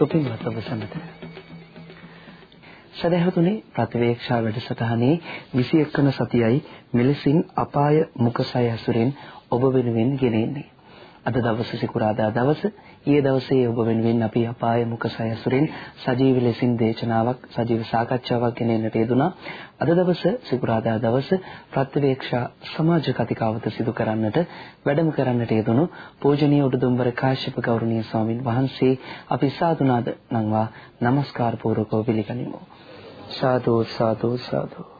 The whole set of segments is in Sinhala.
සුපින්වත් ඔබ සමට සදහතුනේ ප්‍රතිවේක්ෂා වැඩසටහනේ 21 වන සතියයි මෙලෙසින් අපාය මුකසය ඇසුරෙන් ඔබ වෙනුවෙන් ගෙනෙන්නේ. අද දවසේ සිකුරාදා දවස ඊයේ දවසේ ඔබ වෙනුවෙන් අපි අපාය මුකසය ඇසුරෙන් සජීව ලෙසින් දේශනාවක් සජීව සාකච්ඡාවක් ගෙනෙන්නට යෙදුනා. අද දවස සිකුරාදා දවස ප්‍රතිවේක්ෂා සමාජ කතිකාවත සිදු කරන්නට වැඩම කරන්නට යෙදුණු පූජනීය උඩුදුම්බර කාශ්‍යප ගෞරවනීය ස්වාමින් වහන්සේ අපි සාදුනාද නම්වා নমස්කාර පූර්වකව පිළිගනිමු. සාදු සාදු සාදු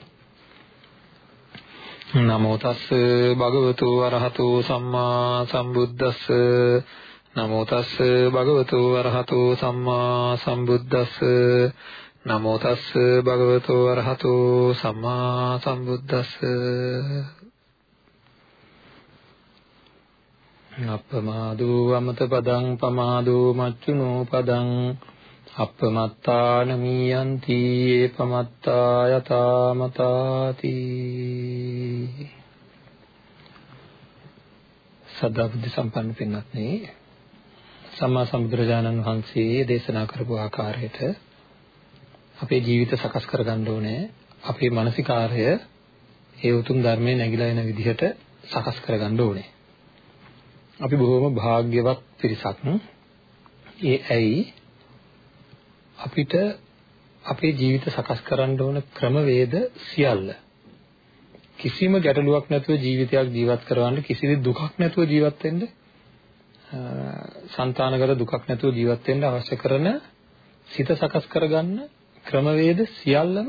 නමෝ තස් භගවතු වරහතු සම්මා සම්බුද්දස්ස. නමෝ තස් භගවතු වරහතු සම්මා සම්බුද්දස්ස. නමෝ තස් භගවතු වරහතු සම්මා සම්බුද්දස්ස. අප්පමාදෝ අමත පදං පමාදෝ මච්චුනෝ පදං. අප්පමත්තාන මීයන්ති ඒපමත්තා යතා මතාති සදා බුද්ධ සම්පන්න පින්වත්නි සම්මා සම්බුදුරජාණන් වහන්සේ දේශනා කරපු ආකාරයට අපේ ජීවිත සකස් කරගන්න ඕනේ. අපේ මානසිකාර්ය ඒ උතුම් ධර්මයේ නැగిලා එන විදිහට සකස් කරගන්න ඕනේ. අපි බොහොම භාග්‍යවත් පිරිසක්. ඒ ඇයි? අපිට අපේ ජීවිත සකස් කරන්න ඕන ක්‍රමවේද සියල්ල. කිසිම ගැටලුවක් නැතුව ජීවිතයක් ජීවත් කරවන්න කිසිදු දුකක් නැතුව ජීවත් වෙන්න సంతානගත දුකක් නැතුව ජීවත් වෙන්න අවශ්‍ය කරන සිත සකස් කරගන්න ක්‍රමවේද සියල්ලම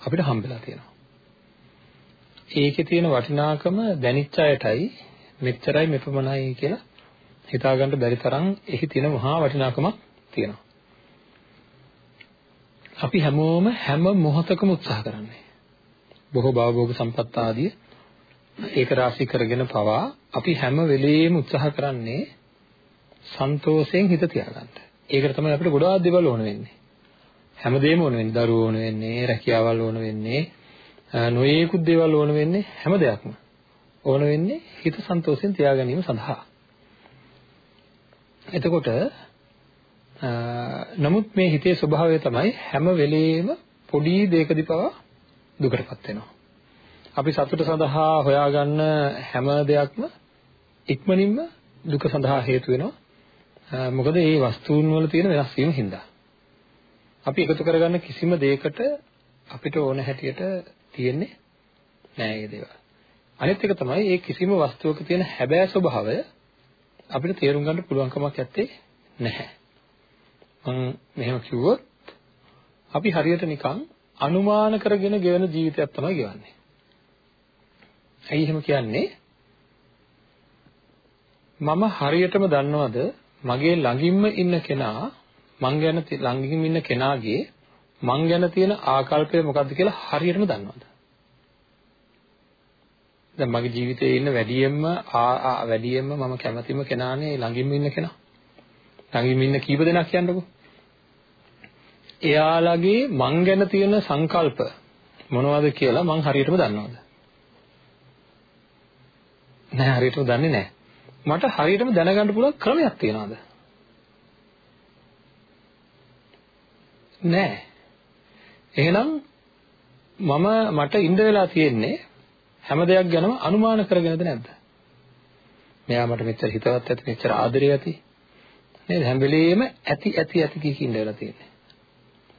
අපිට හම්බෙලා තියෙනවා. ඒකේ තියෙන වටිනාකම දැනිච්ච අයටයි මෙච්චරයි මෙපමණයි කියලා හිතාගන්න බැරි තරම් එහි තියෙන මහා වටිනාකමක් තියෙනවා. අපි හැමෝම හැම මොහොතකම උත්සාහ කරන්නේ බොහෝ භවභෝග සම්පත් ආදී ඒක රාශී කරගෙන පවා අපි හැම වෙලෙම උත්සාහ කරන්නේ සන්තෝෂයෙන් හිත තියාගන්න. ඒකට තමයි අපිට ගොඩාක් දේවල් ඕන වෙන්නේ. හැමදේම ඕන වෙන්නේ. දරුවෝ ඕන වෙන්නේ, රැකියාවල් ඕන වෙන්නේ, නොයේකුත් දේවල් ඕන වෙන්නේ හැම දෙයක්ම. ඕන වෙන්නේ හිත සන්තෝෂයෙන් තියාගැනීම සඳහා. එතකොට නමුත් මේ හිතේ ස්වභාවය තමයි හැම වෙලෙම පොඩි දෙයකදී පවා දුකටපත් වෙනවා. අපි සතුට සඳහා හොයාගන්න හැම දෙයක්ම ඉක්මනින්ම දුක සඳහා හේතු වෙනවා. මොකද මේ වස්තුන් වල තියෙන වෙනස් වීම හින්දා. අපි එකතු කරගන්න කිසිම දෙයකට අපිට ඕන හැටියට තියෙන්නේ නෑ මේ දේවල්. අනිත් එක තමයි මේ කිසිම වස්තුවක තියෙන හැබෑ ස්වභාවය අපිට තේරුම් ගන්න පුළුවන් කමක් නැත්තේ නැහැ. මම මෙහෙම කිව්වොත් අපි හරියට නිකන් අනුමාන කරගෙන ගෙවන ජීවිතයක් තමයි ගෙවන්නේ. ඇයි එහෙම කියන්නේ? මම හරියටම දන්නවද මගේ ළඟින්ම ඉන්න කෙනා මං ගැන ළඟින් ඉන්න කෙනාගේ මං ගැන තියෙන ආකල්පය මොකක්ද කියලා හරියටම දන්නවද? දැන් මගේ ජීවිතයේ ඉන්න වැඩියෙන්ම වැඩියෙන්ම මම කැමතිම කෙනානේ ළඟින්ම ඉන්න කෙනා. ළඟින්ම ඉන්න කීප දෙනෙක් කියන්නකෝ. එයාලගේ මං ගැන තියෙන සංකල්ප මොනවද කියලා මං හරියටම දන්නවද? නෑ හරියටම දන්නේ නෑ. මට හරියටම දැනගන්න පුළුවන් ක්‍රමයක් තියනවාද? නෑ. එහෙනම් මම මට ඉඳ වෙලා තියෙන්නේ හැම දෙයක් ගැනම අනුමාන කරගෙනද නැද්ද? මෙයා මට මෙච්චර හිතවත් ඇති මෙච්චර ආදරේ ඇති නේද? හැම වෙලෙම ඇති ඇති ඇති කිය කිය ඉඳලා තියෙන්නේ.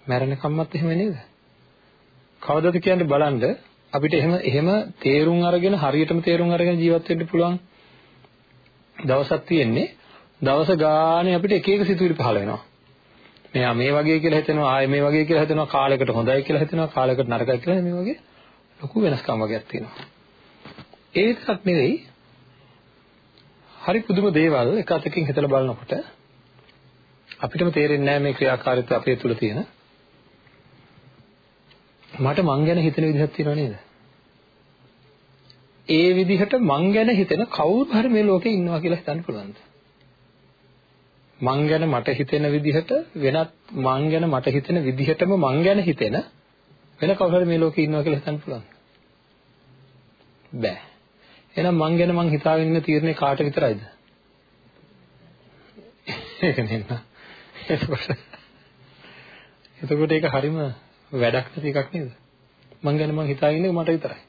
මැරෙනකම්මත් එහෙම නේද? කවදද කියන්නේ බලන්න අපිට එහෙම එහෙම තේරුම් අරගෙන හරියටම තේරුම් අරගෙන ජීවත් වෙන්න පුළුවන් දවසක් තියෙන්නේ දවස ගානේ අපිට එක එක සිතුවිලි පහළ වෙනවා. මෙයා මේ වගේ කියලා හිතෙනවා ආයෙ මේ වගේ කියලා හිතෙනවා කාලයකට හොඳයි කියලා හිතෙනවා කාලයකට නරකයි කියලා මේ වගේ ලොකු වෙනස්කම් වගේක් තියෙනවා. ඒ විතරක් නෙවෙයි හරි පුදුම දේවල් එක අතකින් හිතලා බලනකොට අපිටම තේරෙන්නේ නැහැ මේ ක්‍රියාකාරීත්වය අපේ තුල තියෙන. මට මං ගැන හිතෙන විදිහක් තියෙනව නේද? ඒ විදිහට මං ගැන හිතෙන කවුරු හරි මේ ලෝකේ ඉන්නවා කියලා හිතන්න පුළුවන්ද? මං ගැන මට හිතෙන විදිහට වෙනත් මං ගැන මට හිතෙන විදිහටම මං ගැන හිතෙන වෙන කවුරු හරි මේ ලෝකේ ඉන්නවා කියලා හිතන්න පුළුවන්ද? බෑ. එහෙනම් මං ගැන මං හිතාගෙන ඉන්න තීරණේ කාට විතරයිද? ඒක නෙන්න. එතකොට එතකොට ඒක හරිම වැඩක් නැති එකක් නේද? මං ගැන මං හිතාගෙන ඉන්නේ මට විතරයි.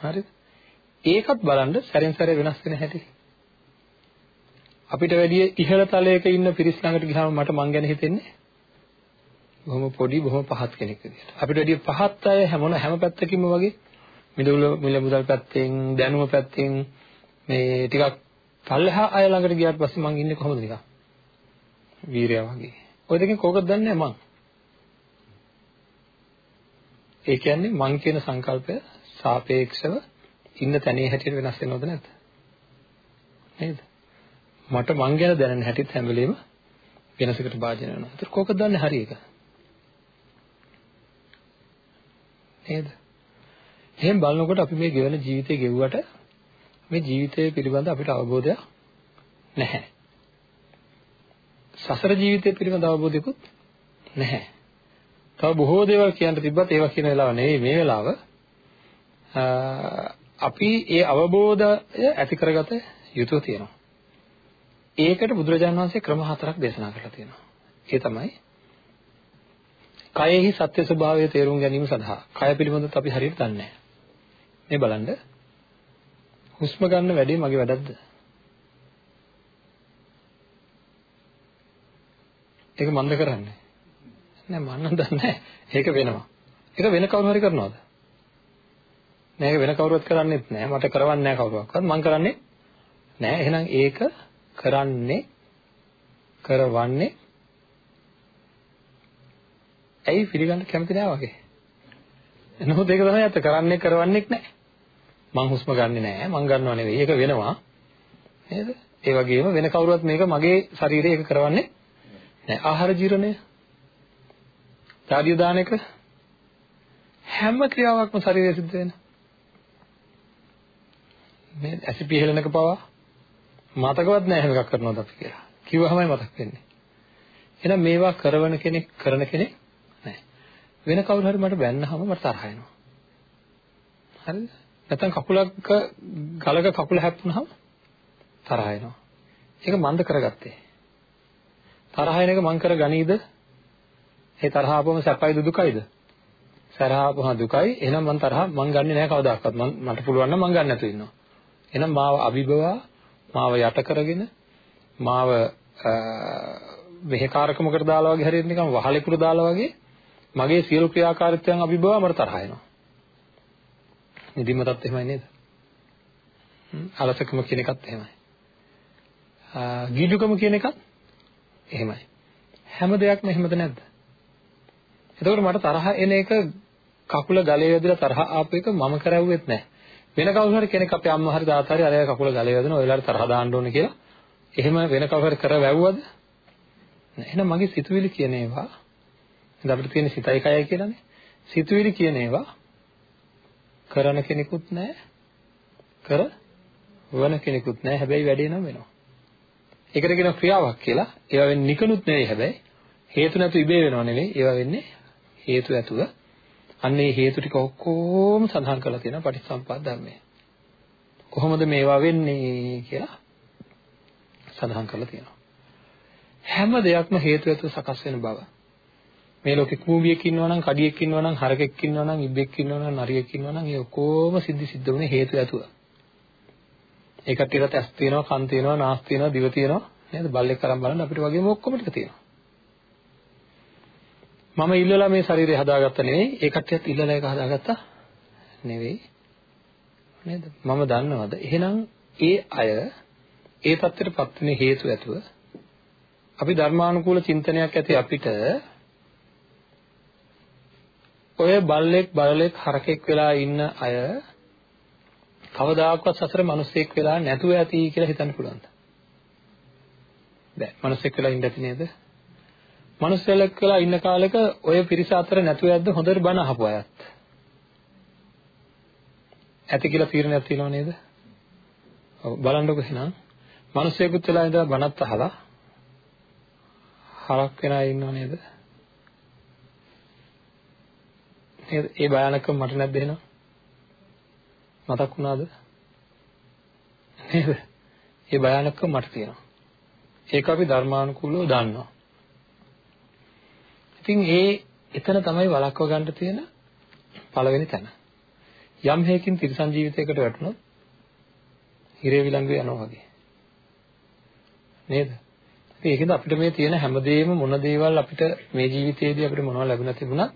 හරිද? ඒකත් බලන්න සැරෙන් සැරේ වෙනස් වෙන හැටි. අපිට වැඩිය ඉහළ තලයක ඉන්න පිරිස් ළඟට ගියාම මට මං ගැන හිතෙන්නේ බොහොම පොඩි බොහොම පහත් කෙනෙක් විදියට. අපිට වැඩිය පහත් අය හැමෝම හැම පැත්තකින්ම වගේ මිදුල මිල මුදල් පැත්තෙන් දැනුම පැත්තෙන් මේ ටිකක් පල්ලෙහා අය ළඟට ගියාට පස්සේ මං ඉන්නේ කොහොමද නිකන්? වීරයා වගේ. ඔය දෙකෙන් කෝකද දන්නේ මං. ඒ කියන්නේ මං කියන සංකල්පය සාපේක්ෂව ඉන්න තැනේ හැටියට වෙනස් වෙනවද නැද්ද? නේද? මට මං ගැන දැනෙන හැටිත් හැම වෙලෙම වෙනසකට භාජනය වෙනවා. ඒත් කෝකද දන්නේ හරි එක? නේද? එහෙන් බලනකොට අපි මේ ගෙවන ජීවිතේ ගෙවුවට මේ ජීවිතය පිළිබඳ අපිට අවබෝධයක් නැහැ. සසර ජීවිතය පිළිබඳ අවබෝධයකුත් නැහැ. තව බොහෝ දේවල් කියන්න තිබ්බත් ඒවා කියන වෙලාව නෙවෙයි මේ වෙලාව. අපි ඒ අවබෝධය ඇති කරගත යුතු තියෙනවා. ඒකට බුදුරජාණන් වහන්සේ ක්‍රම හතරක් දේශනා කරලා තියෙනවා. ඒ තමයි කයෙහි සත්‍ය ස්වභාවය තේරුම් ගැනීම සඳහා කය පිළිබඳව අපි හරියට දන්නේ නැහැ. මේ බලන්න හුස්ම ගන්න වැඩේ මගේ වැඩක්ද? ඒක මන්ද කරන්නේ. නෑ මම නම් දන්නේ ඒක වෙනවා. ඒක වෙන කවුරු හරි කරනවද? නෑ ඒක වෙන කවුරුවත් කරන්නේත් නෑ. මට කරවන්නේ නෑ කවුරුවක්වත්. මම කරන්නේ නෑ. එහෙනම් ඒක කරන්නේ කරවන්නේ ඇයි පිළිගන්න කැමති නෑ වගේ. එනකොට ඒක තමයි ඇත්ත කරන්නේ කරවන්නේක් නෑ. මං හුස්ම ගන්නෙ නෑ මං ගන්නව නෙවෙයි ඒක වෙනවා නේද ඒ වගේම වෙන කවුරුවත් මේක මගේ ශරීරයේ ඒක කරවන්නේ නෑ ආහාර ජීර්ණය රාඩියෝ දාන එක හැම ක්‍රියාවක්ම ශරීරයේ සිද්ධ වෙන මේ ඇසිපි හෙලනක පවා මතකවත් නෑ හැම එකක් කරනවද අපි කියලා කිව්වමයි මතක් වෙන්නේ එහෙනම් මේවා කරවන කෙනෙක් කරන කෙනෙක් නෑ වෙන කවුරු හරි මට බැන්නහම මට තරහ එනවා හරිද නැත්නම් කකුලක ගලක කකුල හැප්පුණාම තරහ එනවා. ඒක මන්ද කරගත්තේ. තරහ එන එක මං කර ගනීද? ඒ තරහ ආපුවම සැපයිද දුකයිද? සැරහ ආපුවම දුකයි. එහෙනම් මං තරහ මං ගන්නෙ නෑ කවදාකවත්. මං මට පුළුවන් නම් මං ගන්න නැතුව ඉන්නවා. එහෙනම් මාව අභිබවා මාව යට කරගෙන මාව මෙහෙකාරකමකට දාලා වගේ හරියට නිකන් වහලෙකුට දාලා වගේ මගේ සියලු ක්‍රියාකාරීත්වයන් අභිබවා මට තරහ එනවා. නිදිමතත් එහෙමයි නේද? අලසකම කියන එකත් එහෙමයි. ගීජුකම කියන එකත් එහෙමයි. හැම දෙයක්ම එහෙමද නැද්ද? එතකොට මට තරහ එන එක කකුල ගලේ වැදිලා තරහ ආපු එක මම කරවුවෙත් නැහැ. වෙන කවුරු හරි කෙනෙක් අපේ අම්මා හරි තාත්තා හරි අරයා කකුල ගලේ වැදින ඔයලාට තරහ දාන්න ඕනේ කියලා එහෙම වෙන කවුරු හරි කර වැව්වද? එහෙනම් මගේ සිතුවිලි කියන ඒවා දැන් අපිට තියෙන සිතයි කයයි කියලානේ. සිතුවිලි කියන ඒවා කරන කෙනෙකුත් නැහැ. කර වන කෙනෙකුත් නැහැ. හැබැයි වැඩේ නම් වෙනවා. ඒකට කියනවා ක්‍රියාවක් කියලා. ඒවා වෙන්නේ නිකනුත් නෙවෙයි හැබැයි. හේතු නැතු ඉබේ වෙනව නෙවෙයි. ඒවා වෙන්නේ හේතු ඇතුව. අන්න ඒ හේතු ටික ඔක්කොම සඳහන් කරලා තියෙනවා පටිච්චසමුප්පාද ධර්මයේ. කොහොමද මේවා වෙන්නේ කියලා සඳහන් කරලා තියෙනවා. හැම දෙයක්ම හේතු ඇතුව සකස් වෙන බව. මේ ලෝකේ කූඹියෙක් ඉන්නවා නම් කඩියෙක් ඉන්නවා නම් හරකෙක් ඉන්නවා නම් ඉබ්බෙක් ඉන්නවා නම් නරියෙක් ඉන්නවා නම් ඒ ඔක්කොම සිද්ධි සිද්ධ වුනේ හේතු ඇතුව. ඒ කට්ටියට ඇස් තියෙනවා කන් තියෙනවා නාස් තියෙනවා දිව තියෙනවා නේද බල්ලෙක් අරන් බලන්න අපිට වගේම ඔක්කොම ටික තියෙනවා. මම ඉල්ලලා මේ ශරීරය හදාගත්ත නෙවෙයි ඒ කට්ටියත් ඉල්ලලා ඒක හදාගත්තා නෙවෙයි නේද මම දන්නවද එහෙනම් ඒ අය ඒ தත්ත්වයටපත් වෙන හේතු ඇතුව අපි ධර්මානුකූල චින්තනයක් ඇති අපිට ඔය බල්ලෙක් බලලෙක් හරකෙක් වෙලා ඉන්න අය කවදාකවත් සසර මිනිස්සෙක් වෙලා නැතුව ඇති කියලා හිතන්න පුළුවන්ද? බෑ. මනුස්සෙක් වෙලා ඉන්න ඇති නේද? මනුස්සයෙක් වෙලා ඉන්න කාලෙක ඔය පිරිස අතර නැතුව ඇද්ද හොඳට බණ අහපු අයත්. ඇති කියලා තීරණයක් තියෙනව නේද? ඔව් බලන්නකො එහෙනම්. මනුස්සයෙකුත් වෙලා ඉඳලා බණත් අහලා හරක් වෙන අය ඉන්නව නේද? නේද? ඒ භයානකම මට නැද්ද එහෙනම්? මතක් වුණාද? නේද? ඒ භයානකම මට තියෙනවා. ඒක අපි ධර්මානුකූලව දන්නවා. ඉතින් ඒ එතන තමයි වළක්ව ගන්න තියෙන පළවෙනි තැන. යම් හේකින් තිරසන් ජීවිතයකට වැටුණොත් හිරේ විලංගු යනවා වගේ. නේද? ඒකෙන්ද අපිට මේ තියෙන හැමදේම මොන දේවල් අපිට මේ ජීවිතයේදී අපිට මොනවද ලැබුණා තිබුණා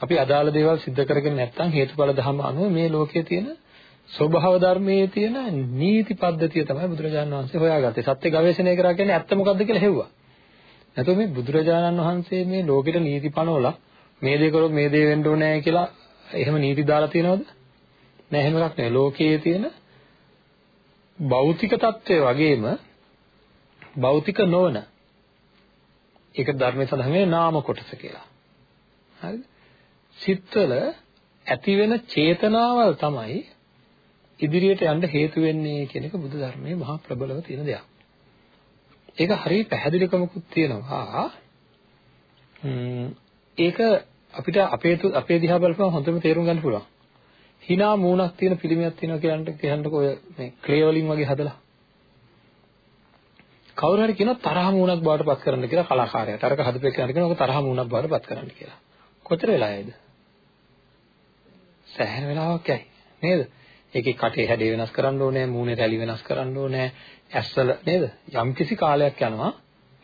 අපි අදාළ දේවල් සිද්ධ කරගෙන නැත්නම් හේතුඵල ධර්ම අනුව මේ ලෝකයේ තියෙන ස්වභාව ධර්මයේ තියෙන නීති පද්ධතිය තමයි බුදුරජාණන් වහන්සේ හොයාගත්තේ. සත්‍ය ගවේෂණය කරා කියන්නේ ඇත්ත මොකද්ද කියලා හෙව්වා. නැත්නම් මේ බුදුරජාණන් වහන්සේ මේ ලෝකෙට නීති පනවලා මේ දේ කරොත් මේ දේ වෙන්න ඕනේ කියලා එහෙම නීති දාලා තියෙනවද? නෑ එහෙම එකක් නෑ. ලෝකයේ තියෙන භෞතික తත්වයේ වගේම භෞතික නොවන ඒක ධර්මයේ සඳහන් වෙන්නේ නාම කොටස කියලා. හරිද? සිත්වල ඇති වෙන චේතනාවල් තමයි ඉදිරියට යන්න හේතු වෙන්නේ කියන එක බුදු ධර්මයේ මහා ප්‍රබලව තියෙන දෙයක්. ඒක හරිය පැහැදිලිකමකුත් තියෙනවා. ඒක අපිට අපේ අපේ දිහා බලපුවම හොඳට තේරුම් ගන්න පුළුවන්. hina මූණක් තියෙන පිළිමයක් තියෙනවා කියන්න කියන්නකෝ ඔය මේ ක්ලේ වලින් වගේ හදලා. කවුරු හරි කියනවා තරහ මූණක් බවට පත් කරන්න කියලා කලාකාරයාට. අරක හදපු කෙනාට කියනවා ඔක තරහ මූණක් බවට පත් කරන්න කියලා. කොතර වෙලා යයිද? සෑහෙන වෙලාවක් යයි. නේද? ඒකේ කටේ හැඩය වෙනස් කරන්න ඕනේ, මූණේ රැලි වෙනස් කරන්න ඕනේ, ඇස්වල නේද? යම්කිසි කාලයක් යනවා.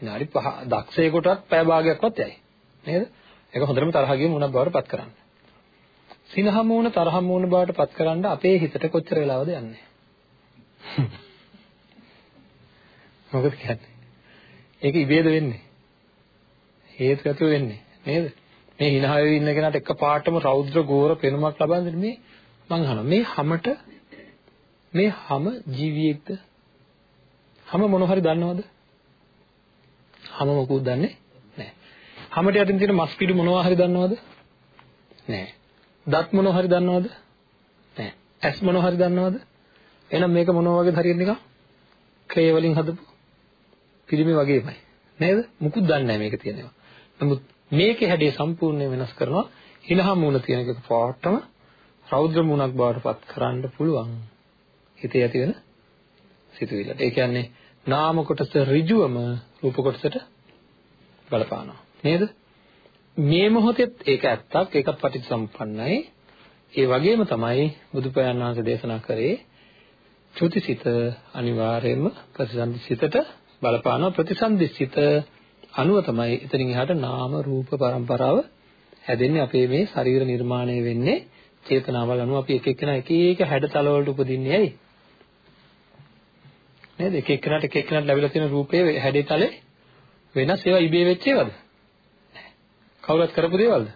විනාඩි 5 දක්ෂයෙකුටවත් පැය භාගයක්වත් යයි. නේද? ඒක හොඳටම තරහ ගිය මූණක් බවට පත් කරන්න. සිනහ මූණ තරහ මූණ බවට පත් කරන්න අපේ හිතට කොච්චර වෙලාවද යන්නේ? මොකද කියන්නේ? ඒක ඉබේද වෙන්නේ? හේතු ඇතුව වෙන්නේ නේද? මේ hina වෙවි ඉන්න කෙනාට එක පාටම රෞද්‍ර ගෝර පෙනුමක් ලබන්නේ මේ මං අහනවා මේ හැමට මේ හැම ජීවියෙක්ද හැම මොන හරි දන්නවද? හැම මොකුත් දන්නේ නැහැ. හැමට යටින් තියෙන මස් පිඩු මොනවා හරි දන්නවද? නැහැ. දත් මොනවා හරි දන්නවද? නැහැ. ඇස් මොනවා හරි දන්නවද? එහෙනම් මේක මොනවා වගේද හරියට නිකන් ක්ලේ වලින් හදපු පිළිමේ වගේමයි. නේද? මුකුත් දන්නේ නැහැ මේක තියෙනවා. නමුත් මේකේ හැඩය සම්පූර්ණයෙන් වෙනස් කරනවා. හිනහම් මූණ තියෙන එක පාටම රෞද්‍ර මූණක් බවට පත් කරන්න පුළුවන්. හිතේ ඇති වෙන සිතුවිල්ලට. ඒ කියන්නේ නාම කොටස ඍජුවම රූප කොටසට බලපානවා. නේද? මේ මොහොතෙත් ඒක ඇත්තක්. ඒකත් පටිච්චසමුප්පන්නයි. ඒ වගේම තමයි බුදුපයන් වහන්සේ දේශනා කරේ චුතිසිත අනිවාර්යයෙන්ම ප්‍රතිසන්දිසිතට බලපානවා ප්‍රතිසන්දිසිත අනුව තමයි එතනින් එහාට නාම රූප પરම්පරාව හැදෙන්නේ අපේ මේ ශරීර නිර්මාණය වෙන්නේ චේතනාවල් අනුව අපි එක එක්කෙනා එක එක හැඩතල වලට උපදින්නේ ඇයි නේද? එක එක්කෙනාට එක එක්කෙනාට ලැබිලා තියෙන රූපයේ හැඩතලේ වෙනස් ඒවා ඉබේ වෙච්ච ඒවාද? කවුරුත් කරපු දේවල්ද?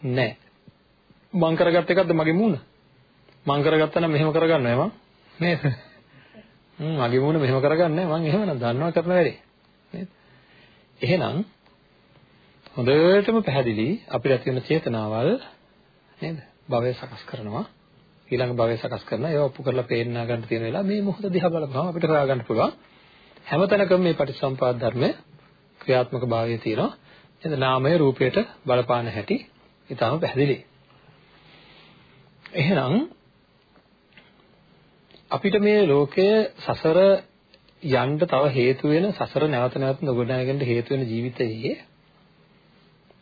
නැහැ. මං කරගත්ත එකක්ද මගේ මූණ? මං කරගත්තා නම් මෙහෙම කරගන්නවා මම නේද? හ්ම් මගේ මූණ මෙහෙම කරගන්නේ මම එහෙමනම් දන්නවා කරන වැඩේ. නේද? එහෙනම් හොඳටම පැහැදිලි අපිට ඇති වෙන චේතනාවල් නේද? භවය සකස් කරනවා ඊළඟ භවය සකස් කරනවා. ඒවා ඔප්පු කරලා පේන්නා ගන්න තියෙන වෙලාව මේ මොහොත දිහා බලපුවම අපිට හොයා ගන්න පුළුවන්. හැමතැනකම මේ පටිච්චසම්පාද ධර්මය ක්‍රියාත්මක භාවයේ තියෙනවා. නේද නාමය රූපයට බලපාන හැටි ඊටම පැහැදිලි. එහෙනම් අපිට මේ ලෝකයේ සසර යන්න තව හේතු වෙන සසර නැවත නැවත නොගොඩනගන්න හේතු වෙන ජීවිතයේ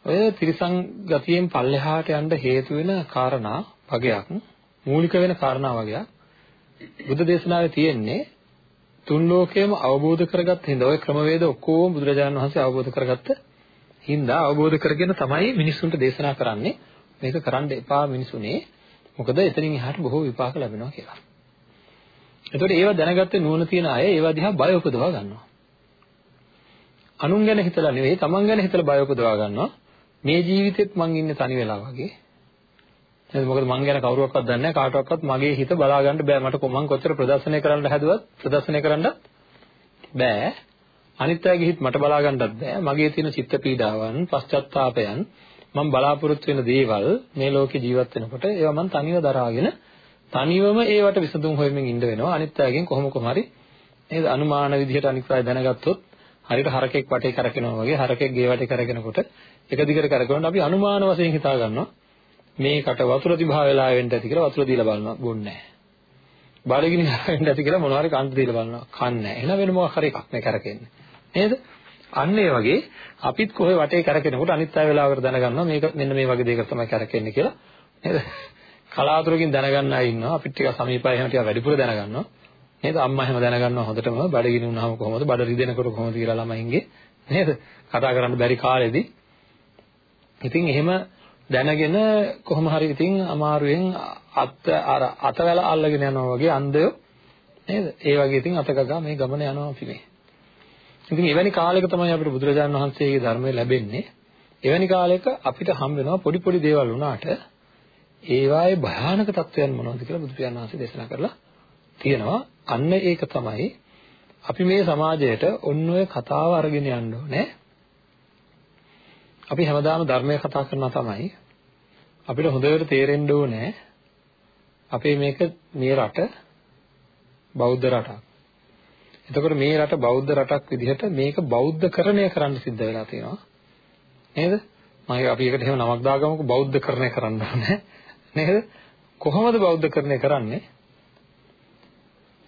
ඔය තිරිසං ගතියෙන් පල්ලෙහාට යන්න හේතු වෙන කාරණා වගයක් මූලික වෙන කාරණා වගයක් බුද්ධ දේශනාවේ තියෙන්නේ තුන් ලෝකයේම අවබෝධ කරගත්ත හින්දා ඔය ක්‍රමවේද ඔක්කොම බුදුරජාණන් වහන්සේ අවබෝධ කරගත්ත හින්දා අවබෝධ කරගෙන තමයි මිනිස්සුන්ට දේශනා කරන්නේ මේක කරන්න එපා මිනිසුනේ මොකද එතනින් එහාට බොහෝ විපාක ලැබෙනවා කියලා. එතකොට ඒවා දැනගත්තේ නුවණ තියෙන අය ඒවා දිහා බය උපදවා ගන්නවා. අනුන් ගැන හිතලා නෙවෙයි තමන් ගැන හිතලා බය උපදවා ගන්නවා. මේ ජීවිතෙත් මං ඉන්නේ තනි වෙලා වගේ. නේද? මොකද මං ගැන කවුරුවක්වත් දන්නේ නැහැ කාටවත් මගේ හිත බලා ගන්න බෑ. මට මං කොච්චර ප්‍රදර්ශනය කරන්න හැදුවත් ප්‍රදර්ශනය කරන්නත් බෑ. අනිත් අයගේ හිත මට බලා ගන්නත් බෑ. මගේ තියෙන චිත්ත පීඩාවන්, පශ්චාත්තාපයන්, මම බලාපොරොත්තු වෙන දේවල් මේ ලෝකේ ජීවත් වෙනකොට ඒවා මම තනියම දරාගෙන තනියම ඒවට විසඳුම් හොයමින් ඉන්න වෙනවා. අනිත් අයගෙන් කොහොම කොහම හරි නේද අනුමාන විදිහට අනිත් අය දැනගත්තොත් හරියට හරකෙක් වටේ කරකිනවා වගේ හරකෙක් ගේ වටේ කරකිනකොට එක දිගට කරකවන අපි අනුමාන වශයෙන් හිතා ගන්නවා මේකට වතුර තිබහා වෙලා වෙන්න ඇති කියලා වතුර දීලා බලනවා බොන්නේ නැහැ. බඩගිනි වෙන්න ඇති කියලා මොනවා හරි කන්න දීලා බලනවා කන්නේ නැහැ. එහෙනම් වෙන මොකක් හරි එකක් නේ කරකෙන්නේ. නේද? අන්න ඒ වගේ අපිත් කොහේ වටේ කරකිනකොට අනිත් අය වෙලාවකට දැනගන්නවා මේක මෙන්න මේ වගේ දෙයකට තමයි කරකෙන්නේ කියලා. නේද? කලාතුරකින් දැනගන්න අය ඉන්නවා අපිත් ටික සමීපයි එහෙම ටික වැඩිපුර දැනගන්නවා. නේද? අම්මා එහෙම දැනගන්නවා හොඳටම බඩගිනි වුණාම කොහොමද බඩ රිදෙනකොට කොහොමද කියලා ළමයින්ගේ නේද? කතා කරන්න බැරි කාලෙදී. ඉතින් එහෙම දැනගෙන කොහොම හරි ඉතින් අමාරුවෙන් අත අර අතවැල අල්ලගෙන යනවා වගේ අන්ධයෝ නේද? ඒ වගේ ඉතින් අතගගා මේ ගමන යනවා අපි මේ. ඉතින් එවැනි කාලයක තමයි අපිට බුදුරජාණන් වහන්සේගේ ධර්මය ලැබෙන්නේ. එවැනි කාලයක අපිට හම් වෙනවා පොඩි පොඩි දේවල් වුණාට ඒවායේ භයානක තත්වයන් මොනවද කියලා බුදු පියාණන් වහන්සේ දේශනා කරලා තියෙනවා. අන්න ඒක තමයි අපි මේ සමාජයට ඔන්න ඔය කතාව අරගෙන යන්න ඕනේ. අපි හැමදාම ධර්මය කතා කරනවා තමයි. අපිට හොඳට තේරෙන්න ඕනේ අපේ මේක මේ රට බෞද්ධ රටක්. එතකොට මේ රට බෞද්ධ රටක් විදිහට මේක බෞද්ධකරණය කරන්න සිද්ධ වෙලා තියෙනවා. නේද? මම අපි එකට එහෙම නමක් දාගමුකෝ බෞද්ධකරණය කරන්න ඕනේ. නේද? කොහොමද බෞද්ධකරණය කරන්නේ?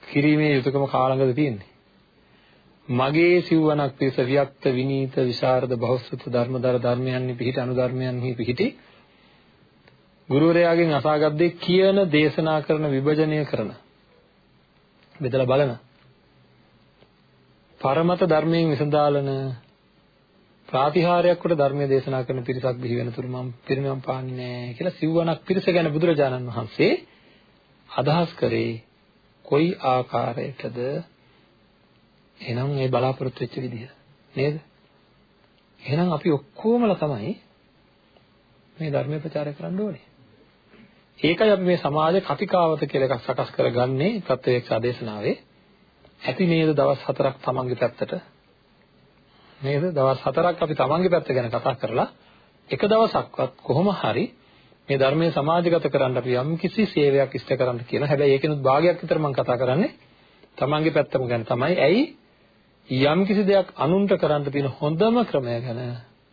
කිරීමේ යුතුයකම කාලඟද තියෙන්නේ? මගේ සිව්වනක් පිස වික්ත විනීත විශාරද බහුසුත ධර්මදර ධර්මයන්හි පිහිට අනුධර්මයන්හි පිහිටි ගුරුවරයාගෙන් අසාගත් දේ කියන දේශනා කරන විභජනය කරන. බෙදලා බලන. පරමත ධර්මයෙන් විසඳාලන ප්‍රාතිහාරයක් කොට ධර්මයේ දේශනා කරන පිරිසක් බිහි වෙන තුරු මම පිරිනමම් පාන්නේ නැහැ කියලා සිව්වනක් පිරිස ගැන බුදුරජාණන් වහන්සේ අදහස් කරේ කොයි ආකාරයකද? එහෙනම් මේ බලාපොරොත්තු වෙච්ච විදිහ. නේද? එහෙනම් අපි ඔක්කොමලා තමයි මේ ධර්මයේ ප්‍රචාරය කරන්න ඕනේ. ඒකයි අපි මේ සමාජ කතිකාවත කියලා එකක් සකස් කරගන්නේ ප්‍රත්‍යක්ෂ ආදේශනාවේ ඇති නේද දවස් හතරක් තමන්ගේ පැත්තට නේද දවස් හතරක් අපි තමන්ගේ පැත්ත ගැන කතා කරලා එක දවසක්වත් කොහොම හරි මේ ධර්මයේ සමාජගත කරන්න අපි යම් කිසි සේවයක් ඉෂ්ට කරන්න කියලා. හැබැයි ඒකෙනුත් භාගයක් විතර මම කතා කරන්නේ තමන්ගේ පැත්තම ගැන තමයි. ඇයි යම් කිසි දෙයක් අනුන්ට කරන්න තියෙන හොඳම ක්‍රමය ගැන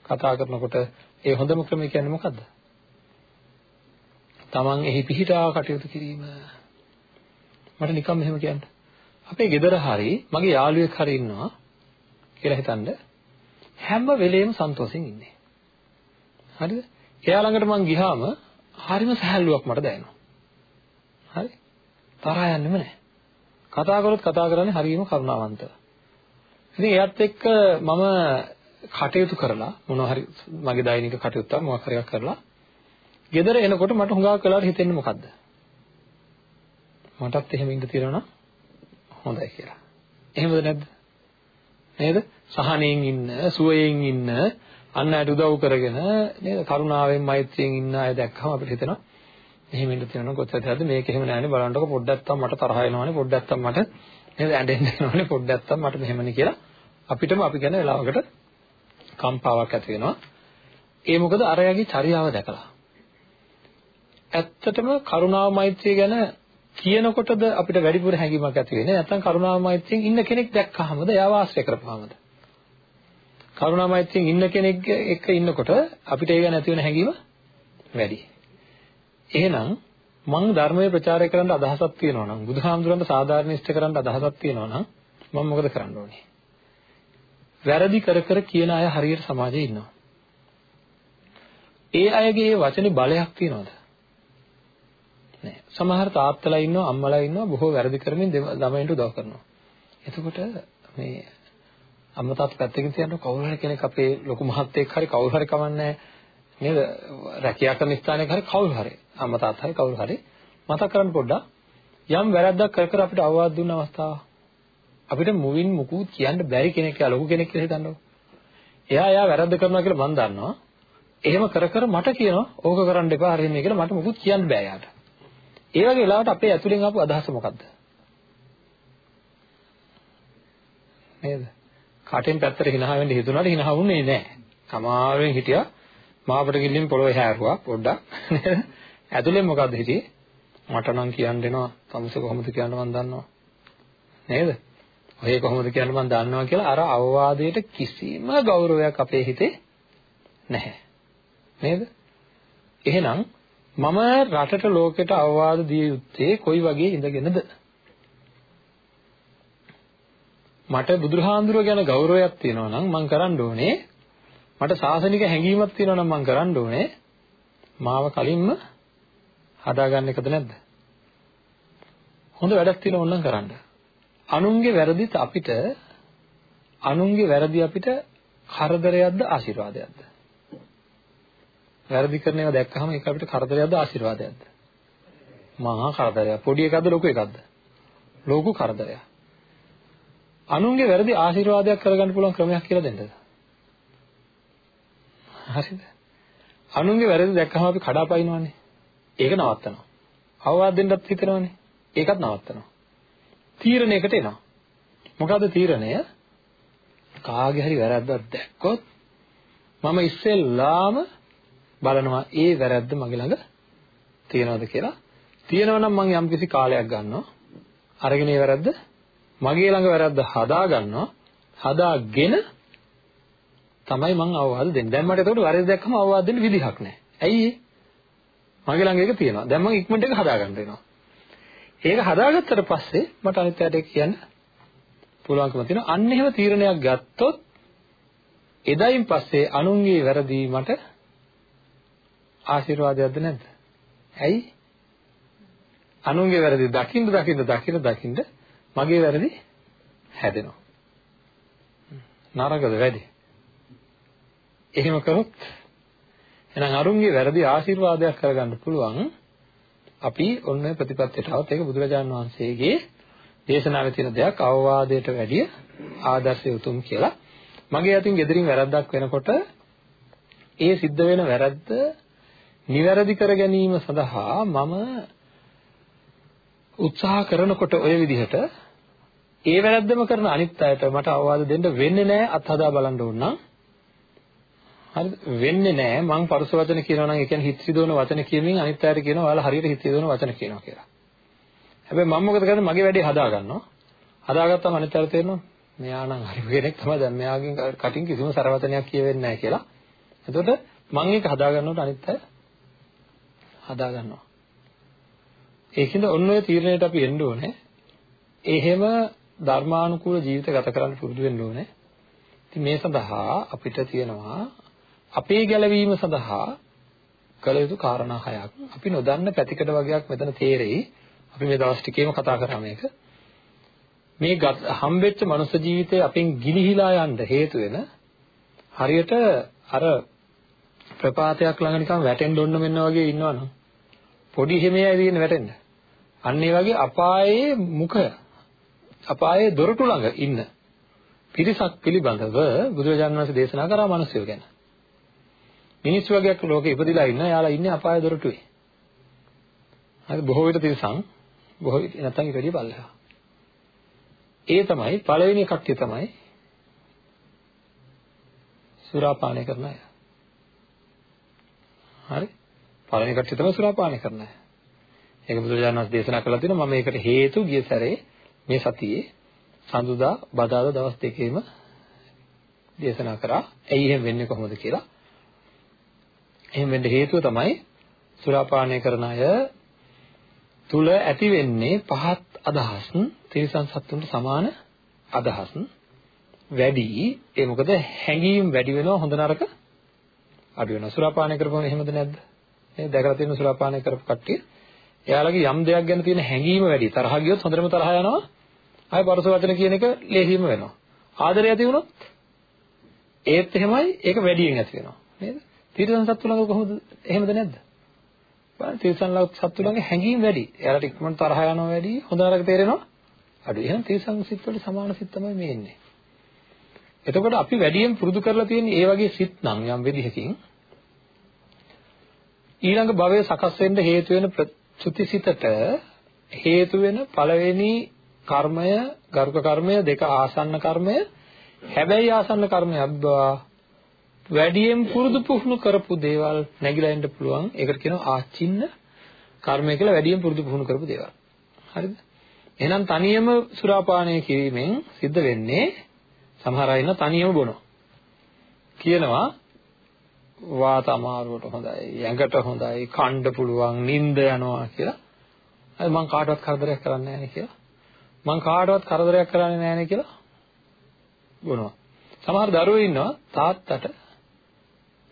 කතා කරනකොට ඒ හොඳම ක්‍රමය කියන්නේ මොකද්ද? තමන් එහි පිහිටා කටයුතු කිරීම. මට නිකම් මෙහෙම කියන්න. අපේ ගෙදර හරි මගේ යාළුවෙක් හරි ඉන්නවා කියලා හිතන්න හැම වෙලෙම සන්තෝෂෙන් ඉන්නේ. හරිද? එයා ළඟට මං ගියාම හරිම සහැල්ලුවක් මට දැනෙනවා. හරි? තරහා යන්නෙම නැහැ. කතා කරොත් කතා කරන්නේ හරියම කරුණාවන්තව. ඉතින් එයත් එක්ක මම කටයුතු කරලා මොනවා හරි මගේ දෛනික කටයුත්ත මොකක් හරි එකක් කරලා ගෙදර එනකොට මට හුඟක් වෙලාවට හිතෙන්නේ මොකද්ද? මටත් එහෙම ඉඳ තියනවා හොඳයි කියලා. එහෙමද නැද්ද? නේද? සහනෙන් ඉන්න, සුවයෙන් ඉන්න, අන් අයට උදව් කරගෙන නේද? කරුණාවෙන් මෛත්‍රියෙන් ඉන්න අය දැක්කම අපිට හිතෙනවා මෙහෙම ඉන්න තියෙනවා කොච්චරද හරිද මේක එහෙම නෑනේ බලන්නකො පොඩ්ඩක් තම මට තරහ එනවනේ පොඩ්ඩක් තම මට නේද ඇඬෙන්න එනවනේ පොඩ්ඩක් තම මට මෙහෙමනේ කියලා අපිටම අපි ගැන වෙලාවකට කම්පාවක් ඇති වෙනවා ඒ මොකද අරයාගේ චර්යාව දැකලා ඇත්තටම කරුණාව මෛත්‍රිය ගැන කියනකොටද අපිට වැඩිපුර හැඟීමක් ඇති වෙන්නේ? නැත්නම් කරුණා මෛත්‍රියෙන් ඉන්න කෙනෙක් දැක්කහමද? එයාව ආශ්‍රය කරපුවාමද? කරුණා මෛත්‍රියෙන් ඉන්න කෙනෙක් එක්ක ඉන්නකොට අපිට ඒ ගැන ඇති වෙන හැඟීම වැඩි. එහෙනම් මම ධර්මයේ ප්‍රචාරය කරන්න අදහසක් තියෙනවා නම් බුදුහාමුදුරන්ට සාධාරණ ඉෂ්ට කරන්න අදහසක් තියෙනවා නම් මම මොකද කරන්න ඕනේ? වැරදි කර කර කියන අය හරියට සමාජයේ ඉන්නවා. ඒ අයගේ වචනේ බලයක් තියනවාද? නෑ. සමහර තාත්තලා ඉන්නවා අම්මලා ඉන්නවා බොහෝ වැරදි කරමින් ළමයින්ට උදව් කරනවා. එතකොට මේ අම්මා තාත්තා පැත්තකින් තියන්න කවුරු හරි කෙනෙක් අපේ ලොකු මහත්තයෙක් හරි කවුරු හරි කවන්නේ නේද? රැකියා කරන ස්ථානයක හරි කවුරු හරි අම්මා තාත්තා හරි කවුරු හරි මතක් කරන්න පොඩ්ඩක් යම් වැරද්දක් කර කර අපිට අවවාද දුන්න අවස්ථාව අපිට මුවින් මුකුත් කියන්න බැරි කෙනෙක් කියලා ලොකු කෙනෙක් කියලා හිතන්නකො. එයා එයා වැරද්ද කරනවා කියලා මම දන්නවා. එහෙම කර කර මට කියනවා ඕක කරන්න එපා හරිය මේ කියලා මට මුකුත් කියන්න බෑ යාට. ඒ වගේ වෙලාවට අපේ ඇතුලෙන් ආපු අදහස මොකද්ද? නේද? කටෙන් පැත්තට hina වෙන්න හිතුණාට hina වුණේ නැහැ. කමාවෙන් හිටියා මාපට ගිල්ලින් පොළොවේ හැරුවා පොඩ්ඩක් නේද? ඇතුලෙන් මොකද්ද හිටියේ? මට නම් කියන්න දෙනවා තමුස කොහොමද කියන්න මන් දන්නවා. නේද? ඔය කොහොමද කියන්න මන් දන්නවා කියලා අර අවවාදයට කිසිම ගෞරවයක් අපේ හිතේ නැහැ. නේද? එහෙනම් මම රටට ලෝකෙට අවවාද දිය යුත්තේ කොයි වගේ ඉඳගෙනද? මට බුදුරහාඳුර ගැන ගෞරවයක් තියෙනවා නම් මම කරන්න ඕනේ මට සාසනික හැඟීමක් තියෙනවා නම් මම කරන්න ඕනේ මාව කලින්ම හදාගන්න එකද නැද්ද? හොඳ වැඩක් තියෙනවා ඕනනම් කරන්න. අනුන්ගේ වැරදිත් අපිට අනුන්ගේ වැරදි අපිට කරදරයක්ද ආශිර්වාදයක්ද? වැරදි කරන ඒවා දැක්කහම ඒක අපිට කරදරයක්ද ආශිර්වාදයක්ද? මහා කරදරයක්. පොඩි එකක්ද ලොකු එකක්ද? ලොකු කරදරයක්. අනුන්ගේ වැරදි ආශිර්වාදයක් කරගන්න පුළුවන් ක්‍රමයක් කියලා දෙන්නද? හරිද? අනුන්ගේ වැරදි දැක්කම අපි කඩාපනිනවනේ. ඒක නවත්තනවා. අවවාද දෙන්නත් හිතනවනේ. ඒකත් නවත්තනවා. තීරණයකට එනවා. මොකද්ද තීරණය? කාගේ හරි වැරද්දක් දැක්කොත් මම ඉස්සෙල්ලාම බලනවා ඒ වැරද්ද මගේ ළඟ තියෙනවද කියලා. තියෙනවා නම් මම යම්කිසි කාලයක් ගන්නවා. අරගෙන ඒ වැරද්ද මගේ ළඟ වැරද්ද හදා ගන්නවා. හදාගෙන තමයි මම අවවාද දෙන්නේ. දැන් මට ඒකට වැරද්ද දැක්කම අවවාද දෙන්න විදිහක් නැහැ. ඇයි ඒ? මගේ ළඟ ඒක තියෙනවා. දැන් මම ඉක්මනට ඒක හදාගන්න වෙනවා. ඒක හදාගත්තට පස්සේ මට අනිත් පැයට කියන්න පුළුවන්කම තියෙනවා. අන්න එහෙම තීරණයක් ගත්තොත් එදායින් පස්සේ අනුන්ගේ වැරදි මට ආශිර්වාදයක්ද නැද්ද? ඇයි? අනුන්ගේ වැරදි දකින්න දකින්න දකින්න දකින්න මගේ වැරදි හැදෙනවා. නරකද වැඩි? එහෙම කරොත් එහෙනම් අරුන්ගේ වැරදි ආශිර්වාදයක් කරගන්න පුළුවන් අපි ඔන්න ප්‍රතිපත්තියට આવත් ඒක බුදුරජාන් වහන්සේගේ දේශනාවේ තියෙන දෙයක් අවවාදයට වැඩිය ආදර්ශය උතුම් කියලා මගේ අතින් gedirin වැරද්දක් වෙනකොට ඒ සිද්ධ වෙන වැරද්ද නිවැරදි කර ගැනීම සඳහා මම උත්සාහ කරනකොට ওই විදිහට ඒ වැරද්දම කරන අනිත් අයට මට අවවාද දෙන්න වෙන්නේ නැහැ අත්හදා බලන්න ඕන නම් හරිද වෙන්නේ නැහැ මං පරුස වචන කියනවා නම් ඒ කියන්නේ හිත සිදවන වචන කියමින් අනිත් අයට කියනවා ඔයාලා හරියට හිත සිදවන වචන කියනවා කියලා. හැබැයි මම මොකද කරන්නේ මගේ වැඩේ හදා ගන්නවා. හදාගත්තම අනිත් අයට තේරෙනවා මෙයා නම් හරි කෙනෙක් තමයි දැන් මෙයාගෙන් කටින් කිසිම සරවචනයක් කියවෙන්නේ නැහැ කියලා. එතකොට මම ඒක හදා ගන්නකොට අනිත් අය හදා ගන්නවා. ඒකින්ද ඔන්න ඔය තීරණයට අපි එන්න ඕනේ. එහෙම ධර්මානුකූල ජීවිත ගත කරන්න පුරුදු වෙන්න ඕනේ. ඉතින් මේ සඳහා අපිට තියෙනවා අපේ ගැළවීම සඳහා කළ යුතු කාරණා හයක්. අපි නොදන්න පැතිකඩ වගේක් මෙතන තේරෙයි. අපි මේ දවස් ටිකේම කතා කරා මේක. මේ හම්බෙච්ච මනුස්ස ජීවිතේ අපෙන් ගිලිහිලා යන්න හේතු වෙන හරියට අර ප්‍රපාතයක් ළඟ නිකන් වැටෙන්න ඕන මෙන්න වගේ ඉන්නවනම් පොඩි හිමේ ඇවිදින වැටෙන්න. අන්න ඒ වගේ අපායේ මුඛ අපායේ දොරටු ළඟ ඉන්න පිරිසක් පිළිබඳව බුදුරජාණන් වහන්සේ දේශනා කරා මිනිස්සු ගැන. මිනිස්සු වගේක් ලෝකේ ඉපදිලා ඉන්න යාලා ඉන්නේ අපාය දොරටුවේ. හරි බොහෝ විට තිරසං බොහෝ විට නැත්තම් ඊට වැඩිය පල්ලෙහා. ඒ තමයි පළවෙනි කට්ටිය තමයි සුරාපානය කරන අය. හරි? පළවෙනි කට්ටිය තමයි සුරාපානය කරන අය. ඒක බුදුරජාණන් වහන්සේ දේශනා කළා තියෙනවා මම මේකට හේතු ගිය සැරේ මේ සතියේ සඳුදා බදාදා දවස් දෙකේම දේශනා කරා. ඇයි එහෙම වෙන්නේ කොහොමද කියලා. එහෙම වෙන්න හේතුව තමයි සුරාපානය කරන අය තුල ඇති වෙන්නේ පහත් අදහස් තිරිසන් සත්තුන්ට සමාන අදහස් වැඩි ඒ මොකද හැඟීම් වැඩි වෙනවා හොඳ නරක අඩු වෙනවා සුරාපානය කරපුවම එහෙමද නැද්ද මේ දැකලා තියෙන සුරාපානය කරපු කට්ටිය එයාලගේ යම් දෙයක් ගැන තියෙන හැඟීම වැඩි තරහ ගියොත් හොඳටම තරහ යනවා ආය පරස වචන කියන එක ලේසියෙම වෙනවා ආදරය ඇති වුණොත් ඒත් එහෙමයි ඒක වැඩියෙන් ඇති වෙනවා නේද තිරිසන් සත්තු ළඟ කොහොමද එහෙමද නැද්ද? බලන්න තිරිසන් සත්තු ළඟ හැඟීම් වැඩි. එයාලට ඉක්මනට තරහ යනවා වැඩි, හොඳ නරක තේරෙනවා අඩුයි. එහෙනම් තිරිසන් සිත් වල සමාන සිත් තමයි මේ එන්නේ. එතකොට අපි වැඩියෙන් පුරුදු කරලා තියෙන්නේ ඒ වගේ සිත් නම් යම් විදිහකින් ඊළඟ භවයේ සකස් වෙන්න හේතු වෙන චුතිසිතට හේතු වෙන පළවෙනි කර්මය, ගරුක කර්මය, දෙක ආසන්න කර්මය හැබැයි ආසන්න කර්මයක් බව වැඩියෙන් පුරුදු පුහුණු කරපු දේවල් නැగిලා එන්න පුළුවන්. ඒකට කියනවා ආචින්න කර්මය කියලා වැඩියෙන් පුරුදු පුහුණු කරපු දේවල්. හරිද? එහෙනම් තනියම සුරාපානය කිරීමෙන් සිද්ධ වෙන්නේ සමහර අය ඉන්න තනියම බොනවා. කියනවා වාත අමාරුවට හොඳයි, ඇඟට හොඳයි, කණ්ඩ පුළුවන්, නිින්ද යනවා කියලා. අය මං කාටවත් කරදරයක් කරන්නේ නැහැ කියලා. මං කාටවත් කරදරයක් කරන්නේ නැහැ කියලා බොනවා. සමහර දරුවෝ ඉන්නවා තාත්තට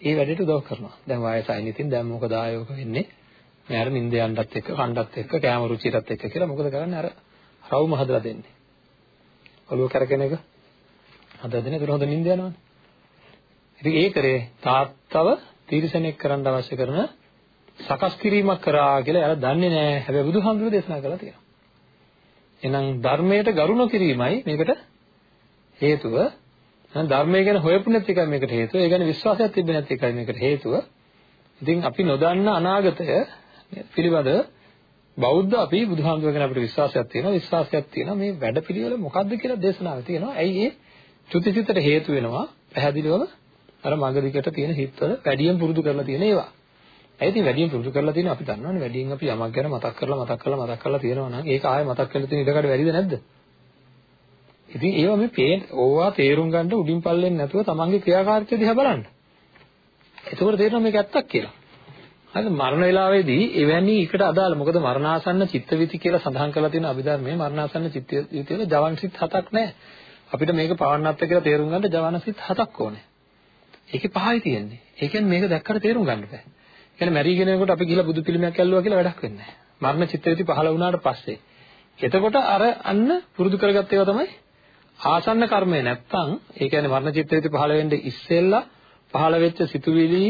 ඒ වැඩේට උදව් කරනවා. දැන් වයසයි ඉතින් දැන් මොකද ආයෝක වෙන්නේ? මෙයාට නිින්ද යන්නත් එක්ක, කණ්ඩත් එක්ක, කැම රුචියටත් එක්ක කියලා මොකද කරන්නේ? අර රවුම හදලා දෙන්නේ. ඔළුව කරගෙන එක හදලා දෙන්නේ. ඒක හොඳ නිින්ද යනවනේ. ඉතින් ඒ කරේ තාත්තව තීර්සනෙක් කරන්න අවශ්‍ය කරන සකස් කිරීමක් කරා කියලා එයාලා දන්නේ නැහැ. හැබැයි බුදුහාමුදුරුවෝ දේශනා කළා තියෙනවා. එහෙනම් ධර්මයට ගරු නොකිරීමයි මේකට හේතුව. එහෙනම් ධර්මය ගැන හොයපු නැති එකයි මේකට හේතුව. ඒ ගැන විශ්වාසයක් තිබෙන්නේ නැති එකයි මේකට හේතුව. ඉතින් අපි නොදන්න අනාගතය පිළිබඳ බෞද්ධ අපි බුදුහාමුදුරුවෝ ගැන අපිට විශ්වාසයක් තියෙනවා. විශ්වාසයක් තියෙනවා මේ වැඩපිළිවෙල මොකද්ද කියලා දේශනාවේ තියෙනවා. ඇයි ඒ චුතිසිතට හේතු වෙනවා පැහැදිලිවම අර මගදිකට තියෙන හිතවල වැඩියෙන් පුරුදු කරලා තියෙන ඒවා. ඒ ඉතින් වැඩියෙන් පුරුදු කරලා තියෙන අපි දන්නවනේ වැඩියෙන් අපි යමක් ගැන මතක් කරලා මතක් කරලා මතක් කරලා තියෙනවා නම් ඒක ආයෙ මතක් කරලා තියෙන ඉඩකඩ වැඩිද නැද්ද? ඉතින් ඒවා මේ පේන ඕවා තේරුම් ගන්න උඩින් පල්ලෙන් නැතුව තමන්ගේ ක්‍රියාකාරීත්වය දිහා බලන්න. එතකොට තේරෙනවා මේක ඇත්තක් කියලා. හරිද මරණ වේලාවේදී එවැනි එකට අදාළ මොකද මරණාසන්න චිත්තවිති කියලා සඳහන් කරලා තියෙන අභිධර්මයේ මරණාසන්න චිත්තවිති වල ජවන් සිත් හතක් නැහැ. අපිට මේක පවන්නත් කියලා තේරුම් ගන්න ජවන් සිත් හතක් ඕනේ. ඒකේ පහයි තියෙන්නේ. ඒ කියන්නේ මේක දැක්කට තේරුම් ගන්න බෑ. කියන්නේ මැරිගෙන යනකොට අපි ගිහලා බුදු පිළිමයක් ඇල්ලුවා කියලා වැඩක් වෙන්නේ නැහැ. මරණ චිත්තවිති පහළ වුණාට පස්සේ. එතකොට අර අන්න පුරුදු කරගත්ත ඒවා තමයි ආසන්න කර්මය නැත්තම් ඒ කියන්නේ මරණ චිත්තවිති පහළ වෙන්නේ ඉස්සෙල්ලා පහළ වෙච්ච සිතුවිලි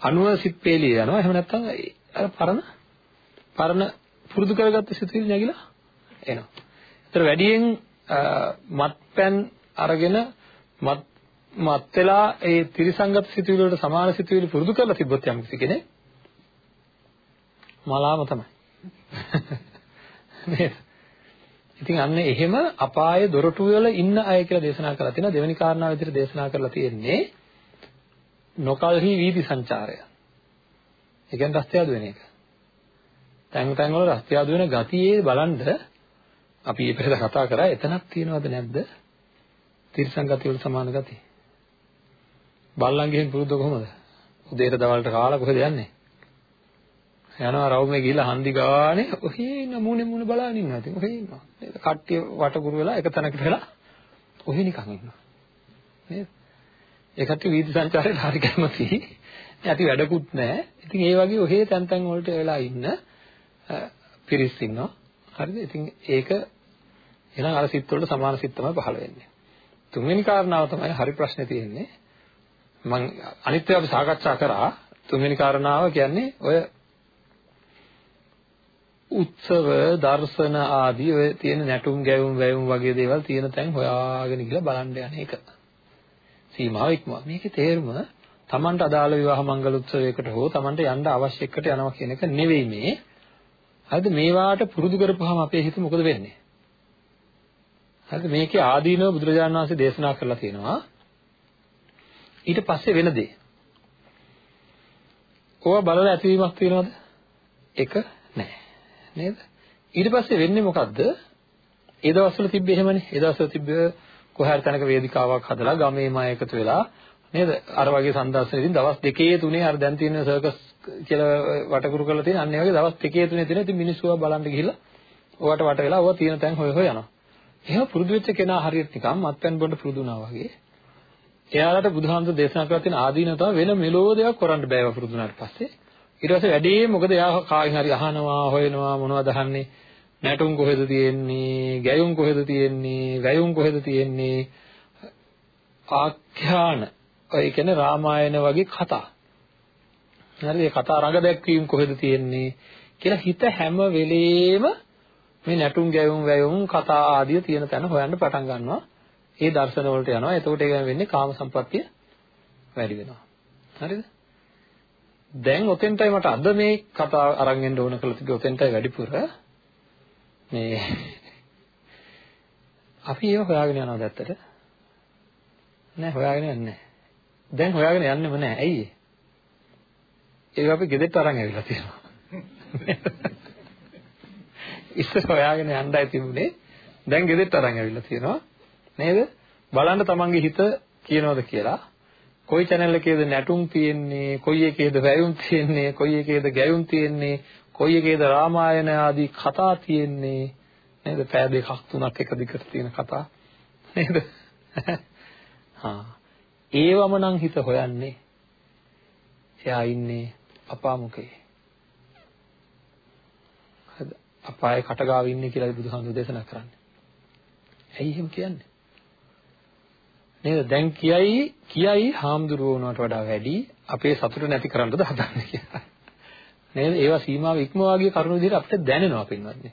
අණුව සිත් පේලිය යනවා. එහෙම නැත්තම් අර පරණ පරණ පුරුදු කරගත්ත සිතුවිලි නැగిලා එනවා. ඒතර වැඩියෙන් මත්පැන් අරගෙන මත් මත් වෙලා ඒ ත්‍රිසංගත සිතුවිලි වලට සමාන සිතුවිලි පුරුදු කරලා තිබ්බොත් යම් කෙනෙක් මලාම තමයි. නේද? ඉතින් අන්න එහෙම අපායේ දොරටු වල ඉන්න අය කියලා දේශනා කරලා තියෙනවා. දෙවෙනි කාරණාව විදිහට දේශනා කරලා තියෙන්නේ නොකල්හි වීදි සංචාරය. ඒ කියන්නේ රස්තියාදු වෙන එක. තැන් තැන් වල රස්තියාදු වෙන ගතියේ බලන්ද අපි මේ පෙරද කතා කරා එතනක් තියෙනවද නැද්ද? තිරසංගති වල සමාන ගති. බල්ලන් ගිහින් පුරුද්ද කොහමද? උදේට දවල්ට කාලා කොහෙද යන්නේ? යනවා රවුමේ ගිහිල්ලා හන්දි ගානේ ඔහේ ඉන්න මූණේ මූණ බලාගෙන ඉන්නවා ඉතින් ඔහේ ඉන්නවා. නේද? කට්ටිය වටකුරු වෙලා එක තැනකට වෙලා ඔහේ නිකන් ඉන්නවා. නේද? ඒ කට්ටිය වීදි සංචාරයට හරි කැමති. යටි වැඩකුත් නැහැ. ඉතින් ඒ වගේ ඔහේ තැන් තැන් වලට වෙලා ඉන්න පිරිස් ඉන්නවා. හරිද? ඉතින් ඒක එහෙනම් අර සිත් වලට සමාන සිත් තමයි පහළ වෙන්නේ. තුන්වෙනි කාරණාව තමයි හරි ප්‍රශ්නේ තියෙන්නේ. මම අනිත් ඒවා අපි සාකච්ඡා කරා තුන්වෙනි කාරණාව කියන්නේ ඔය උත්සව දර්ශන ආදී ඔය තියෙන නැටුම් ගැයුම් වැයුම් වගේ දේවල් තියෙන තැන් හොයාගෙන ගිහලා බලන්න යන එක. සීමාව ඉක්මවා. මේකේ තේරුම Tamanට අදාළ විවාහ මංගල උත්සවයකට හෝ Tamanට යන්න අවශ්‍ය එකට යනවා කියන එක නෙවෙයි මේ. හරිද මේවාට පුරුදු කරපුවාම අපේ හිත මොකද වෙන්නේ? හරිද මේකේ ආදීනව බුදුරජාණන් වහන්සේ දේශනා කරලා තියෙනවා. ඊට පස්සේ වෙන දේ. ඕවා බලලා ඇතිවීමක් තියෙනවද? එක නැහැ. නේද? ඊට පස්සේ වෙන්නේ මොකද්ද? ඒ දවස්වල තිබ්බේ එහෙමනේ. ඒ දවස්වල තිබ්බේ කොහේ තැනක වේදිකාවක් හදලා ගමේම එකතු වෙලා නේද? අර වගේ සම්දර්ශනෙකින් දවස් දෙකේ තුනේ අර දැන් තියෙන සර්කස් කියලා වටකුරු කරලා තියෙන අන්න ඒ වගේ දවස් දෙකේ තුනේ තියෙන ඉතින් මිනිස්සු ආ බලන්න ගිහිල්ලා ඕවට වට වෙලා ඕවා තියෙන තැන් හොය හොය යනවා. එහෙම පුරුදු වෙච්ච කෙනා හරියට නිකන් මත්පැන් බොන්න පුරුදු වුණා වගේ. එයාලට බුදුහාමුදුරු දේශනා කරලා තියෙන ආදීනව තමයි වෙන මෙලෝ දෙයක් කරන්න බෑව පුරුදු වුණාට පස්සේ. ඊට පස්සේ වැඩේ මොකද එයා කාගෙන් හරි අහනවා හොයනවා මොනවද අහන්නේ? නැටුම් කොහෙද තියෙන්නේ? ගැයුම් කොහෙද තියෙන්නේ? වැයුම් කොහෙද තියෙන්නේ? ආඛ්‍යාන. ඒ කියන්නේ රාමායන වගේ කතා. හරිද මේ කතා රඟ දැක්වීම කොහෙද තියෙන්නේ කියලා හිත හැම වෙලේම මේ නැටුම් ගැයුම් වැයුම් කතා ආදිය තියෙන තැන හොයන්න පටන් ගන්නවා. ඒ දර්ශන වලට යනවා එතකොට ඒක වෙන්නේ කාම සම්පත්තිය වැඩි වෙනවා හරිද දැන් ඔතෙන්ටයි මට අද මේ කතාව අරන් එන්න ඕන කියලා තිබ්බේ ඔතෙන්ටයි වැඩිපුර මේ අපි ඒව හොයාගෙන යනවාද ඇත්තට නෑ හොයාගෙන යන්නේ නෑ. දැන් හොයාගෙන යන්නෙම නෑ. ඇයි ඒ? ඒක අපි ගෙදරට අරන් ඇවිල්ලා තියෙනවා. ඉස්සර හොයාගෙන යන්නයි තිබුණේ. දැන් ගෙදරට අරන් ඇවිල්ලා තියෙනවා. නේද? බලන්න තමන්ගේ හිත කියනවද කියලා. කොයි channel එකේද නැටුම් තියෙන්නේ, කොයි එකේද වැයුම් තියෙන්නේ, කොයි එකේද ගැයුම් තියෙන්නේ, කොයි එකේද රාමායන ආදී කතා තියෙන්නේ. නේද? පෑ දෙකක් තුනක් එක දිගට තියෙන කතා. නේද? හා. ඒවම නම් හිත හොයන්නේ. එයා ඉන්නේ අපාමුකේ. හරිද? අපායේ කටගාව ඉන්නේ කියලා බුදුහාමුදුරු දේශනා කරන්නේ. ඇයි එහෙම කියන්නේ? නේද? දැන් කියයි කියයි හාමුදුරුවෝ වුණාට වඩා වැඩි අපේ සතුට නැති කරන්නද හදන්නේ කියලා. නේද? ඒවා සීමාව ඉක්මවා ගිය කරුණු විදිහට අපිට දැනෙනවා පින්වත්නි.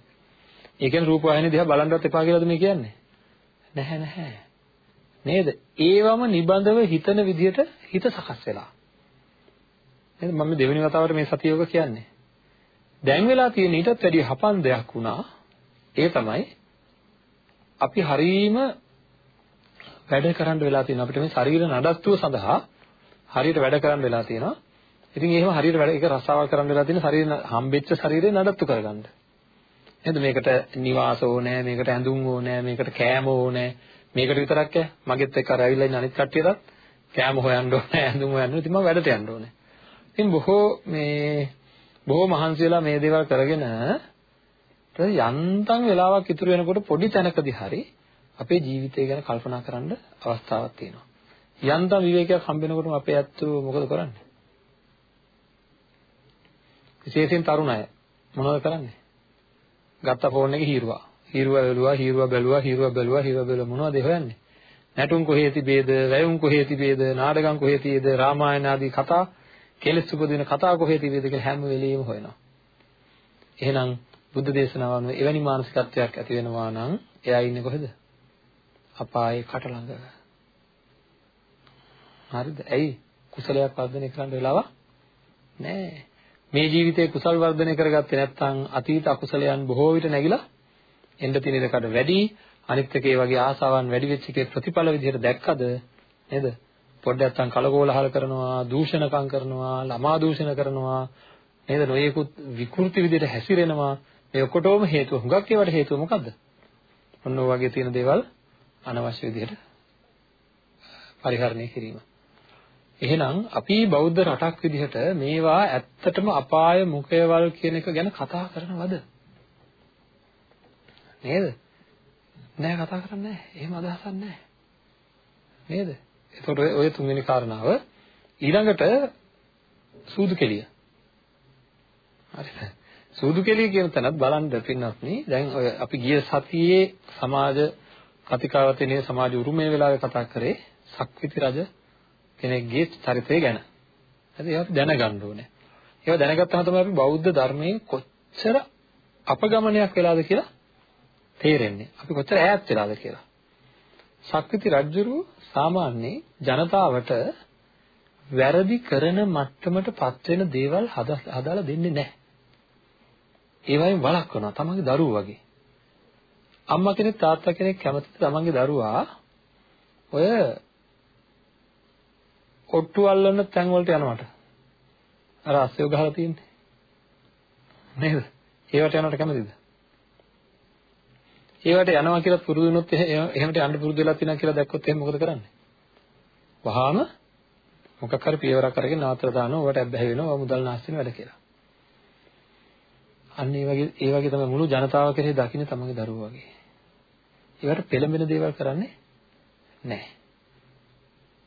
ඒ කියන්නේ රූප වාහිනිය දිහා බලන්නවත් එපා කියලාද මේ කියන්නේ? නැහැ නැහැ. නේද? ඒවම නිබඳව හිතන විදිහට හිත සකස් වෙලා. නේද? මම දෙවෙනි වතාවට මේ සතියෝග කියන්නේ. දැන් වෙලා තියෙන ඊටත් වැඩිය හපන් දෙයක් වුණා. ඒ තමයි අපි හරීම වැඩ කරන්න වෙලා තියෙනවා. අපිට මේ ශරීර නඩත්තුව සඳහා හරියට වැඩ කරන්න වෙලා තියෙනවා. ඉතින් එහෙම හරියට වැඩ ඒක රස්සාවල් කරන්න වෙලා තියෙන ශරීර හම්බෙච්ච ශරීරය නඩත්තු කරගන්න. නේද? මේකට නිවාස ඕනේ, මේකට ඇඳුම් ඕනේ, මේකට කෑම ඕනේ. මේකට විතරක් ඈ මගෙත් එක්ක අර ඇවිල්ලා ඉන්න අනිත් කට්ටියටත් කෑම හොයන්න ඕනේ, ඇඳුම් හොයන්න ඕනේ. ඉතින් මම වැඩට යන්න ඕනේ. ඉතින් බොහෝ මේ බොහෝ මහන්සි වෙලා මේ දේවල් කරගෙන යන්තම් වෙලාවක් ඉතුරු වෙනකොට පොඩි තැනකදී හරි අපේ ජීවිතය ගැන කල්පනා කරන්න අවස්ථාවක් තියෙනවා. යන්තම් විවේකයක් හම්බෙනකොටම අපේ ඇත්තෝ මොකද කරන්නේ? විශේෂයෙන් තරුණ අය මොනවද කරන්නේ? ගත්ත ෆෝන් එකේ හීරුවා. හීරුවා බැලුවා, හීරුවා බැලුවා, හීරුවා බැලුවා, හීරුවා බැලුවා මොනවද ඒ හොයන්නේ? නැටුම් කොහේ තිබේද, වැයුම් කොහේ තිබේද, නාටකම් කොහේ තියේද, රාමායන ආදී කතා, කෙලෙස් උපදින කතා කොහේ තිබේද කියලා හැම වෙලෙම හොයනවා. එහෙනම් බුද්ධ දේශනාව අනුව එවැනි මානසිකත්වයක් ඇති වෙනවා නම් එයා ඉන්නේ කොහෙද? අපායේ කට ළඟ. හරිද? ඇයි? කුසලයක් වර්ධනය කරන්න වෙලාවක් නැහැ. මේ ජීවිතේ කුසල් වර්ධනය කරගත්තේ නැත්නම් අතීත අකුසලයන් බොහෝ විට නැగిලා එන්න තියෙන ඉඩකඩ වැඩි අනිත් එකේ වගේ ආසාවන් වැඩි වෙච්ච එකේ ප්‍රතිඵල විදිහට දැක්කද නේද පොඩ්ඩක් අත්තන් කලකෝලහල කරනවා දූෂණකම් කරනවා ළමා දූෂණ කරනවා නේද නොයෙකුත් විකෘති විදිහට හැසිරෙනවා මේ ඔකොටම හේතුව හුඟක් ඒවට හේතුව මොකද්ද ඔන්න ඔය වගේ තියෙන දේවල් අනවශ්‍ය විදිහට පරිහරණය කිරීම එහෙනම් අපි බෞද්ධ රටක් විදිහට මේවා ඇත්තටම අපාය මුඛයවල් කියන එක ගැන කතා කරනවද? නේද? නෑ කතා කරන්නේ නෑ. එහෙම අදහසක් නෑ. නේද? එතකොට ඔය තුන්වෙනි කාරණාව ඊළඟට සූදු කෙලිය. හරිද? සූදු කෙලිය කියන තැනත් බලන්න පින්නත්නි දැන් ඔය අපි ගිය සතියේ සමාජ කතිකාවතේ සමාජ උරුමයේ වෙලාවේ කතා කරේ සක්විති රජ කෙනෙක්ගේ චරිතය ගැන. හරි ඒක දැනගන්න ඕනේ. ඒක දැනගත්තාම තමයි අපි බෞද්ධ ධර්මයෙන් කොච්චර අපගමනයක් වෙලාද කියලා තේරෙන්නේ. අපි කොච්චර ඈත් වෙලාද කියලා. ශක්තිති රජුරු සාමාන්‍ය ජනතාවට වැරදි කරන මට්ටමට පත් වෙන දේවල් හදාලා දෙන්නේ නැහැ. ඒවයින් වළක්වනවා තමන්ගේ දරුවෝ වගේ. අම්මා කෙනෙක් තාත්තා කෙනෙක් කැමතිද තමන්ගේ දරුවා ඔය ඔට්ටු අල්ලන්න තැන් වලට යනවට. අර අස්සෙව ගහලා තියෙන්නේ. නේද? ඒවට යනවට කැමතිද? ඒවට යනවා කියලා පුරුදු වුණොත් එහෙමට යන්න පුරුදු වෙලා තියෙනවා කියලා දැක්කොත් එහෙනම් මොකද කරන්නේ? වහාම මොකක් හරි පියවරක් අරගෙන නවත්තලා දානවා. ඔයාලට ඇබ්බැහි වෙනවා. මුදල් නාස්ති වෙන වැඩ කියලා. අන්න ඒ වගේ ඒ වගේ තමයි මුළු ජනතාව කෙරෙහි දකින්න තමන්ගේ දරුවෝ වගේ. ඒවට පෙළඹෙන දේවල් කරන්නේ නැහැ.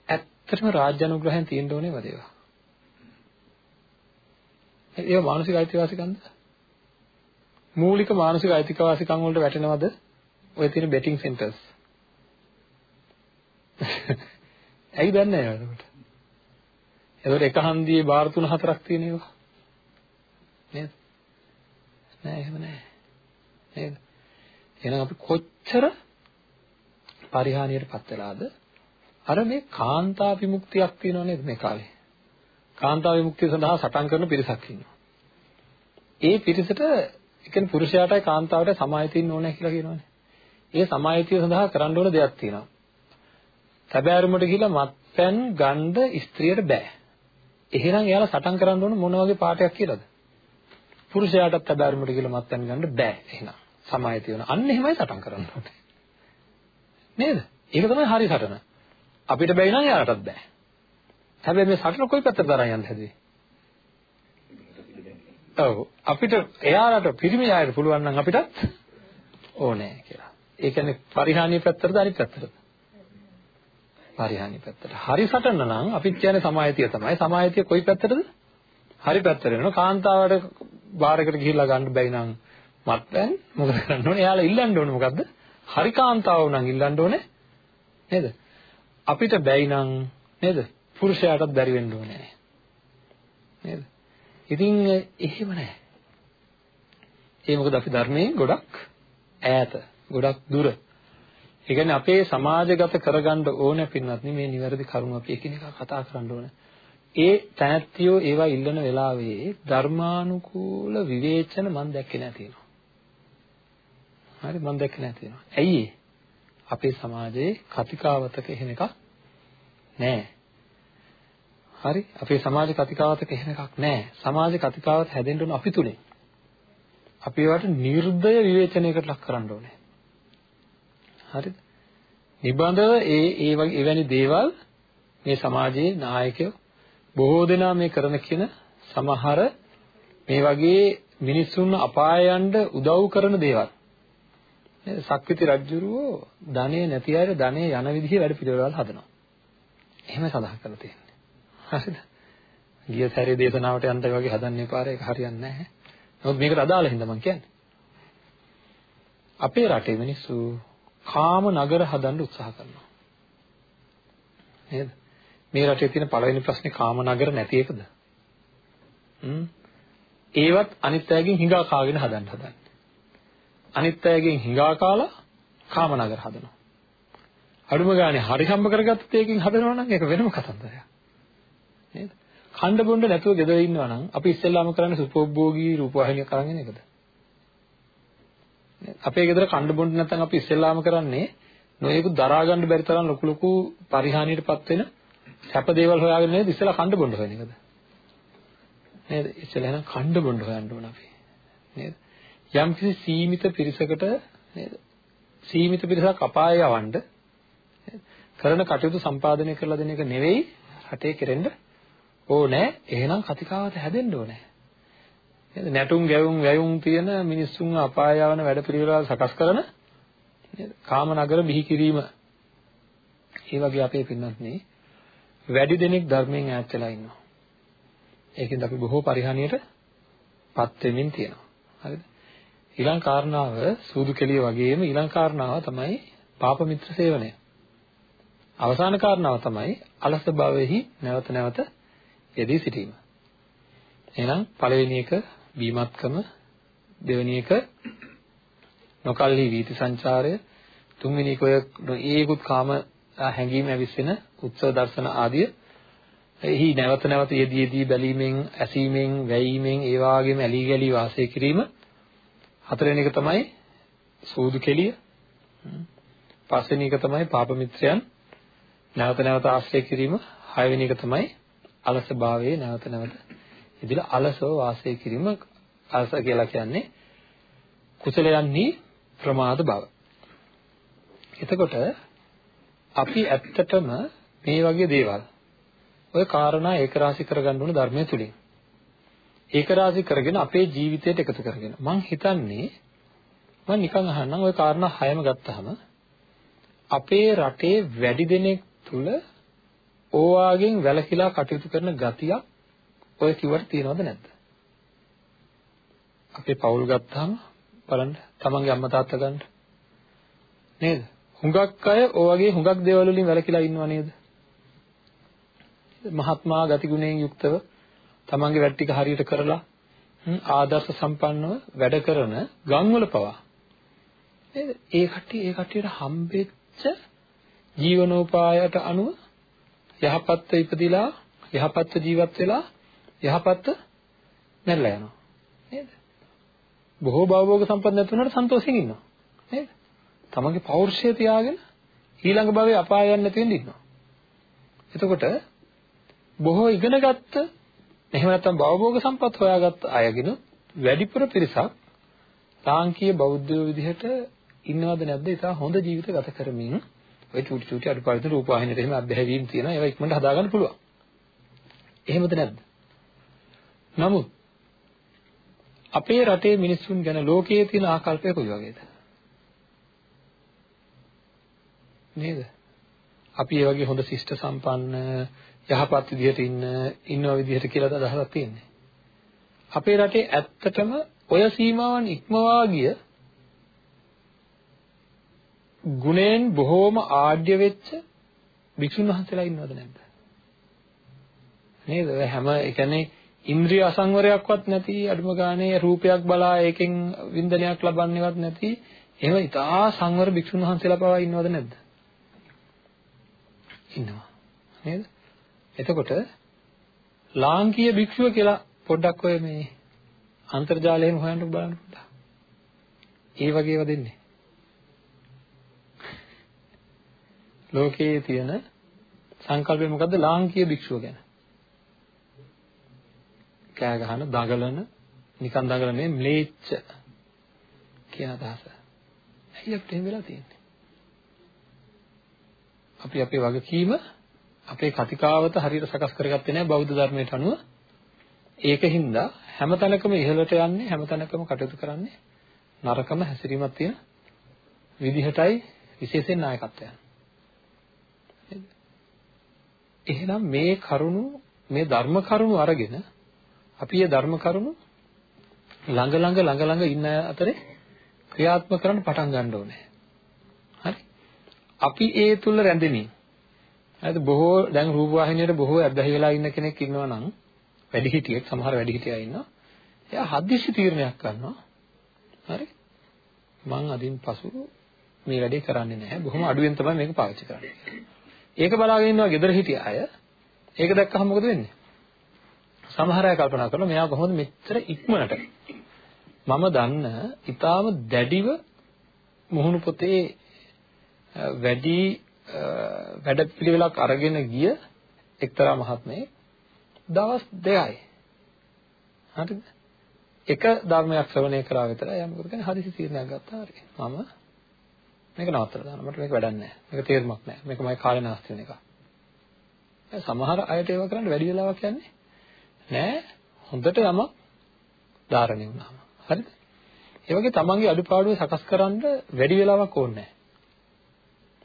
ඇත්තටම රාජ්‍ය අනුග්‍රහයෙන් තියෙන්න ඕනේ වද ඒවා. ඒවා මානසික අයිතිවාසිකම්ද? මූලික මානසික අයිතිවාසිකම් වලට වැටෙනවද? ඔය තියෙන බෙටිං සෙන්ටර්ස්. ඇයි දන්නේ නැහැ ඒකට? ඒකට එක හන්දියේ බාර තුන හතරක් තියෙන ඒවා. නේද? නෑ එහෙම නෑ. නේද? එහෙනම් අපි කොච්චර පරිහානියටපත් වෙලාද? අර මේ කාන්තා විමුක්තියක් තියෙනව නේද මේ කාලේ? කාන්තා විමුක්තිය සඳහා සටන් කරන පිරිසක් ඉන්නවා. ඒ පිරිසට ඒ කියන්නේ පුරුෂයාටයි කාන්තාවටයි සමායතිය ඉන්න ඕනේ කියලා කියනවනේ. ඒ සමායතිය සඳහා කරන්න ඕන දෙයක් තියෙනවා. තැබෑරුමට ගිහිල්ලා මත්පැන් ගන්න ස්ත්‍රියට බෑ. එහෙනම් එයාලා සටන් කරන්න ඕන මොන වගේ පාඩයක් කියලාද? පුරුෂයාටත් තැබෑරුමට ගිහිල්ලා මත්පැන් ගන්න බෑ. එහෙනම් සමාය තියෙන. අන්න එහෙමයි සටන් කරන්න ඕනේ. නේද? ඒක තමයි හරි සටන. අපිට බැයි නම් එයාලටත් බෑ. හැබැයි මේ සටන කොයි පැත්තට තරම් යන්න හැදුවේ? ඔව් අපිට එයාලට පිරිමි අයට පුළුවන් නම් අපිටත් ඕනේ කියලා. ඒ කියන්නේ පරිහානිය පැත්තටද අනිත් පැත්තටද? පරිහානිය පැත්තට. හරි සටන නම් අපිත් කියන්නේ සමායතිය තමයි. සමායතිය කොයි පැත්තටද? හරි පැත්තට වෙනවා. කාන්තාවට බාරකට ගිහිල්ලා ගන්න බැයි නම් මත්පැන් මොකද කරන්න ඕනේ? එයාලා ඉල්ලන්න ඕනේ මොකද්ද? හරි කාන්තාව නම් ඉල්ලන්න ඕනේ නේද? අපිට බැයි නම් නේද? පුරුෂයාටත් බැරි වෙන්න ඕනේ නේද? ඉතින් එහෙම නැහැ. ඒ මොකද අපි ධර්මයෙන් ගොඩක් ඈත, ගොඩක් දුර. ඒ කියන්නේ අපේ සමාජගත කරගන්න ඕනේ පින්වත් මේ නිවැරදි කරුණු අපි එකිනෙකා කතා කරන්න ඕනේ. ඒ තැනැත්තියෝ ඒවා ඉල්ලන වෙලාවේ ධර්මානුකූල විවේචන මම දැක්කේ නැහැ තියෙනවා. හරි මම දැක්කේ නැහැ තියෙනවා. ඇයි අපේ සමාජයේ කතිකාවතක එහෙම එකක් නැහැ. හරි අපේ සමාජ කතිකාවතක එහෙම එකක් නැහැ. සමාජ කතිකාවත හැදෙන්න ඕන අපි තුලින්. අපි ඒවට නිර්දය විවේචනයකට ලක් කරන්න ඕනේ. හරිද? නිබඳව ඒ ඒ වගේ එවැනි දේවල් මේ සමාජයේ නායකයෝ බොහෝ දෙනා මේ කරන කියන සමහර මේ වගේ මිනිස්සුන් අපාය යන්න උදව් කරන දේවල්. නේද? සක්විති රජුරෝ ධනෙ නැති අයට ධනෙ යන විදිහේ වැඩ පිළිවෙලවල් හදනවා. එහෙම සඳහන් කරලා තියෙන්නේ. හරිද? ගිය සැරේ දේශනාවට යන්න වගේ හදන්නේ පාරේ ඒක හරියන්නේ නැහැ. නමුත් මේකට අදාළ හින්දා මම කියන්නේ. අපේ රටේ මිනිස්සු කාම නගර හදන්න උත්සාහ කරනවා. නේද? මේ රටේ තියෙන පළවෙනි ප්‍රශ්නේ කාම නගර නැති එකද? හ්ම්. ඒවත් අනිත් අයගෙන් හිඟා කාගෙන හදන්න හදන්නේ. අනිත් අයගෙන් හිඟා කාලා කාම නගර හදනවා. අඩුම ගානේ හරි හම්බ කරගත්තත් ඒකෙන් හදනවා නම් ඒක වෙනම කතන්දරයක්. නේද? කණ්ඩ බොණ්ඩ නැතුව ගෙදර ඉන්නවා නම් අපි ඉස්සෙල්ලාම කරන්නේ සුපෝභෝගී රූපවාහිනියක් අරන් එන එකද? අපේ ගෙදර කණ්ඩ බොණ්ඩ නැත්නම් අපි ඉස්සෙල්ලාම කරන්නේ නොයෙකුත් දරා ගන්න බැරි තරම් ලොකු ලොකු පරිහානියටපත් වෙන සැප දේවල් හොයාගෙන නේද ඉස්සෙල්ලා කණ්ඩ බොණ්ඩ හොයන එකද? නේද? ඉස්සෙල්ලා එහෙනම් කණ්ඩ බොණ්ඩ හොයන්න ඕන අපි. නේද? යම්කිසි සීමිත පිරිසකට නේද? සීමිත පිරිසක් අපාය යවන්න කරන කටයුතු සම්පාදනය කරලා දෙන එක නෙවෙයි රටේ කෙරෙන්න ඕනේ. එහෙනම් කතිකාවත හැදෙන්න ඕනේ. නේද? නැටුම් ගැයුම් වැයුම් තියෙන මිනිස්සුන් අපාය යවන වැඩපිළිවෙළවල් සකස් කරන නේද? කාම නගර බිහි කිරීම. ඒ වගේ අපේ පින්නත් නේ වැඩි දෙනෙක් ධර්මයෙන් ඈත් වෙලා ඉන්නවා. ඒකෙන්ද අපි බොහෝ පරිහානියට පත් වෙමින් තියෙනවා. හරිද? ඊළඟ කාරණාව සූදු කෙලිය වගේම ඊළඟ කාරණාව තමයි පාප මිත්‍ර සේවනය. අවසාන කාරණාව තමයි අලස භවෙහි නැවත නැවත යෙදී සිටීම. එහෙනම් පළවෙනි එක බීමත්කම, දෙවෙනි එක නොකල්හි වීති සංචාරය, තුන්වෙනි එක ඔය ඒකුත් කාම හැඟීම් ඇවිස්සෙන උත්සව දර්ශන ආදිය එහි නැවත නැවත යෙදී යෙදී බැලීමෙන්, ඇසීමෙන්, වැයීමෙන් ඒ වාගේම ඇලී ගලී වාසය කිරීම. හතරවෙනි එක තමයි සූදු කෙලිය. පස්වෙනි එක තමයි පාප මිත්‍රයන් නැවත නැවත ආශ්‍රය කිරීම. හයවෙනි එක තමයි අලස භාවයේ නැවත නැවත ඉදිරිය අලසව වාසය කිරීම අලස කියලා කියන්නේ කුසලයන්හි ප්‍රමාද බව. එතකොට අපි ඇත්තටම මේ වගේ දේවල් ඔය කාරණා ඒකරාශී කරගන්න ඕන ධර්මයේ තුලින්. ඒකරාශී කරගෙන අපේ ජීවිතයට එකතු කරගෙන මං හිතන්නේ මම නිකන් අහන්නම් ওই කාරණා හයම ගත්තාම අපේ රටේ වැඩි දෙනෙක් තුල ඕවාගෙන් වැළකීලා කටයුතු කරන ගතියක් ඔය කිව්වට තියෙනවද නැද්ද? අපේ පවුල් ගත්තාම බලන්න තමන්ගේ අම්මා තාත්තා ගන්න නේද? හුඟක් අය ඔය වගේ හුඟක් දේවල් වලින් වැළකීලා ඉන්නව නේද? මහත්මා ගතිගුණයෙන් යුක්තව තමන්ගේ වැඩ ටික හරියට කරලා ආදර්ශ සම්පන්නව වැඩ කරන ගම්වල පවා නේද? ඒ කට්ටිය ඒ කට්ටියට හම්බෙච්ච ජීවනෝපායට අනුව යහපත්ව ඉපදිලා යහපත්ව ජීවත් වෙලා යහපත්ව මැරලා යනවා නේද? බොහෝ භවෝග සම්පත් නැතුනට සන්තෝෂයෙන් ඉන්නවා නේද? තමන්ගේ පෞරුෂය තියාගෙන ඊළඟ භවයේ අපාය යන්නේ නැති වෙන්න ඉන්නවා. එතකොට බොහෝ ඉගෙනගත්ත එහෙම නැත්නම් භවභෝග සම්පත් හොයාගත්ත අයගෙන වැඩිපුර පිරිසක් ලාංකීය බෞද්ධයෝ විදිහට ඉන්නවද නැද්ද? ඒක හොඳ ජීවිත ගත කරමින් ඔය චූටි චූටි අඩුපාඩු රූපවාහිනියට එහෙම අධ්‍යයනීම් තියෙනවා. ඒවා ඉක්මනට හදාගන්න පුළුවන්. එහෙමද නැද්ද? නමුත් අපේ රටේ මිනිස්සුන් ගැන ලෝකයේ තියෙන ආකල්පය කොයි වගේද? නේද? අපි ඒ වගේ හොඳ ශිෂ්ට සම්පන්න යහපත් විදිහට ඉන්න ඉන්නව විදිහට කියලාද අදහසක් තියෙන්නේ. අපේ රටේ ඇත්තටම ඔය සීමාවන් ඉක්මවා ගිය ගුණෙන් බොහෝම ආඩ්‍ය වෙච්ච භික්ෂුන් වහන්සේලා ඉන්නවද නැද්ද? නේද? හැම ඒ කියන්නේ ඉන්ද්‍රිය අසංවරයක්වත් නැති අඩුම ගානේ රූපයක් බලා ඒකෙන් වින්දනයක් ලබන්නේවත් නැති එහෙම ඉතා සංවර භික්ෂුන් වහන්සේලා පවා ඉන්නවද නැද්ද? ඉන්නවා. නේද? එතකොට ලාංකීය භික්ෂුව කියලා පොඩ්ඩක් ඔය මේ අන්තර්ජාලයෙන් හොයන්න බලන්න පුතා. ඒ වගේව දෙන්නේ. ලෝකයේ තියෙන සංකල්පය මොකද්ද ලාංකීය භික්ෂුව ගැන? කෑ ගහන, දඟලන, නිකන් දඟලන නෙමෙයි ම්ලේච්ඡ කියන අදහස. ඇයි අපිට එහෙම වෙලා තියෙන්නේ? අපි අපේ වගකීම අපේ කතිකාවත හරියට සකස් කරගත්තේ නැහැ බෞද්ධ ධර්මයට අනුව. ඒකින්ද හැම තැනකම ඉහළට යන්නේ හැම තැනකම කටයුතු කරන්නේ නරකම හැසිරීමක් තියෙන විදිහටයි විශේෂයෙන් නායකත්වය. එහෙනම් මේ කරුණු මේ ධර්ම කරුණු අරගෙන අපි මේ ධර්ම කරුණු ළඟ ළඟ ළඟ ළඟ ඉන්න අතරේ ක්‍රියාත්මක කරන්න පටන් ගන්න ඕනේ. හරි. අපි ඒ තුල රැඳෙමින් හරිද බොහෝ දැන් රූපවාහිනියට බොහෝ ඇබ්බැහි වෙලා ඉන්න කෙනෙක් ඉන්නවා නම් වැඩිහිටියෙක් සමහර වැඩිහිටියා ඉන්නවා. එයා හදිස්සි තීරණයක් ගන්නවා. හරි. මං අදින් පසු මේ වැඩේ කරන්නේ නැහැ. බොහොම අඩුවෙන් තමයි මේක පාවිච්චි කරන්නේ. ඒක බලාගෙන ඉන්නවා gedara හිටිය අය. ඒක දැක්කහම මොකද වෙන්නේ? සමහර අය කල්පනා කරනවා මෙයා කොහොමද මෙච්චර ඉක්මනට මම දන්න ඊටාම දැඩිව මුහුණු පොතේ වැඩි වැඩ පිළිවෙලක් අරගෙන ගිය එක්තරා මහත්මයෙක් දවස් දෙකයි. හරිද? එක ධර්මයක් ශ්‍රවණය කරා විතරයි යම් මොකද කියන්නේ හදිසි තීරණයක් ගත්තා හරි. මම මේක නවත්තලා දානවා. මට මේක වැඩක් නැහැ. මේක තේරුමක් නැහැ. මේක මගේ කාලේ නාස්ති වෙන එකක්. සමහර අයට ඒව කරන්න වැඩි වෙලාවක් යන්නේ නෑ. හොඳට යමක් ධාරණය වුණාම. හරිද? ඒ වගේ තමන්ගේ අඩුපාඩුව සකස් කරන්න වැඩි වෙලාවක් ඕනේ නෑ.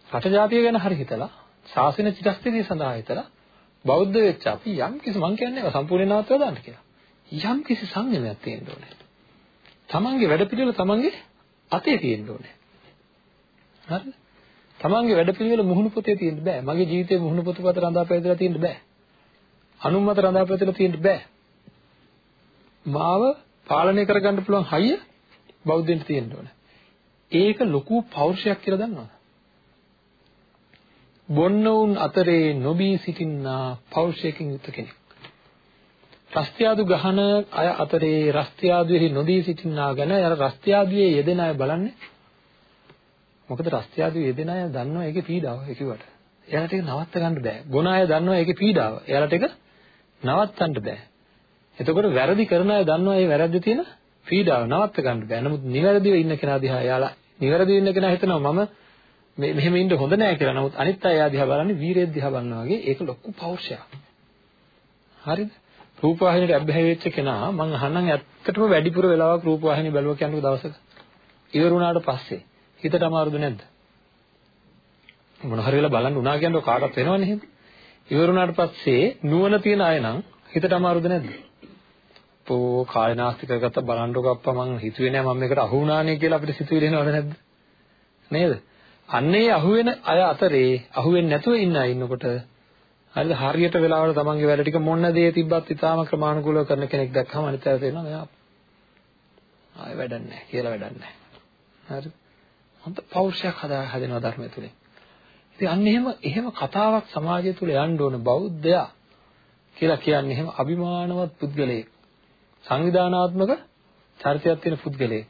රට ජාතිය ගැන හරි හිතලා ශාසන චිරස්ථිතිය සඳහා හිතලා බෞද්ධ වෙච්ච අපි යම් කිසි මං කියන්නේ ඒවා සම්පූර්ණ නවත්වලා දාන්න කියලා. යම් කිසි සංයමයක් තියෙන්න ඕනේ. තමන්ගේ වැඩ පිළිවෙල තමන්ගේ අතේ තියෙන්න ඕනේ. හරිද? තමන්ගේ වැඩ පිළිවෙල මුහුණු පොතේ තියෙන්න බෑ. මගේ ජීවිතේ මුහුණු පොත පත රඳා පැවැදලා තියෙන්න බෑ. අනුන් මත රඳා පැවැදලා තියෙන්න බෑ. මාව පාලනය කරගන්න පුළුවන් හයිය බෞද්ධෙන්ට තියෙන්න ඕනේ. ඒක ලොකු පෞරුෂයක් කියලා දන්නවද? බොන්නවුන් අතරේ නොබී සිටින්නා පෞරුෂයකින් යුත් කෙනෙක්. රස්තියාදු ගහන අය අතරේ රස්තියාදුෙහි නොදී සිටින්නා ගැන අර රස්තියාදුවේ යෙදෙන අය බලන්නේ. මොකද රස්තියාදුවේ යෙදෙන අය දන්නවා ඒකේ පීඩාව ඒ කිව්වට. එයාලට ඒක නවත්ත ගන්න බෑ. බොන අය දන්නවා ඒකේ පීඩාව. එයාලට ඒක නවත්තන්න බෑ. එතකොට වැරදි කරන අය දන්නවා මේ වැරද්ද තියෙන පීඩාව නවත්ත ගන්න බෑ. නමුත් නිවැරදිව ඉන්න කෙනා දිහා එයාලා නිවැරදිව ඉන්න කෙනා හිතනවා මම මේ මෙහෙම ඉන්න හොඳ නෑ කියලා. නමුත් අනිත් අය එයා දිහා බලන්නේ වීරයෙක් දිහා බලනවා වගේ ඒක ලොකු පෞරුෂයක්. හරිද? රූපවාහිනියට අබ්බැහි වෙච්ච කෙනා මං අහන්නම් ඇත්තටම වැඩිපුර වෙලාවක් රූපවාහිනිය බැලුවා කියනක දවසක. ඉවර වුණාට පස්සේ හිතට අමාරුද නැද්ද? මොන හරි වෙලා බලන්න උනා කියනකොට කාටවත් වෙනවනේ එහෙම. ඉවර වුණාට පස්සේ නුවණ තියෙන අය නම් හිතට අමාරුද නැද්ද? පෝ කායනාස්ති කරගත්ත බලන්නකො අප්පා මං හිතුවේ නෑ මම මේකට අහු වුණානේ කියලා අපිට සිතුවිලි එනවද නැද්ද? නේද? අන්නේ අහුවෙන අය අතරේ අහුවෙන්නේ නැතුව ඉන්න අය ඉන්නකොට හරිද? හරියට වෙලාවට තමන්ගේ වැඩ ටික මොන දේ තිබ්බත් ඉතාම ක්‍රමානුකූලව කරන කෙනෙක් දැක්කම අනිත් අය තේරෙනවා මෙයා ආයෙ වැඩක් නැහැ කියලා වැඩක් නැහැ. හරිද? හොඳ පෞරුෂයක් හදා හැදෙනවා ධර්මය තුලින්. ඉතින් අන්න එහෙම එහෙම කතාවක් සමාජය තුල යන්න ඕන බෞද්ධයා කියලා කියන්නේ එහෙම අභිමානවත් පුද්ගලයෙක්. සංවිධානාත්මක චරිතයක් තියෙන පුද්ගලයෙක්.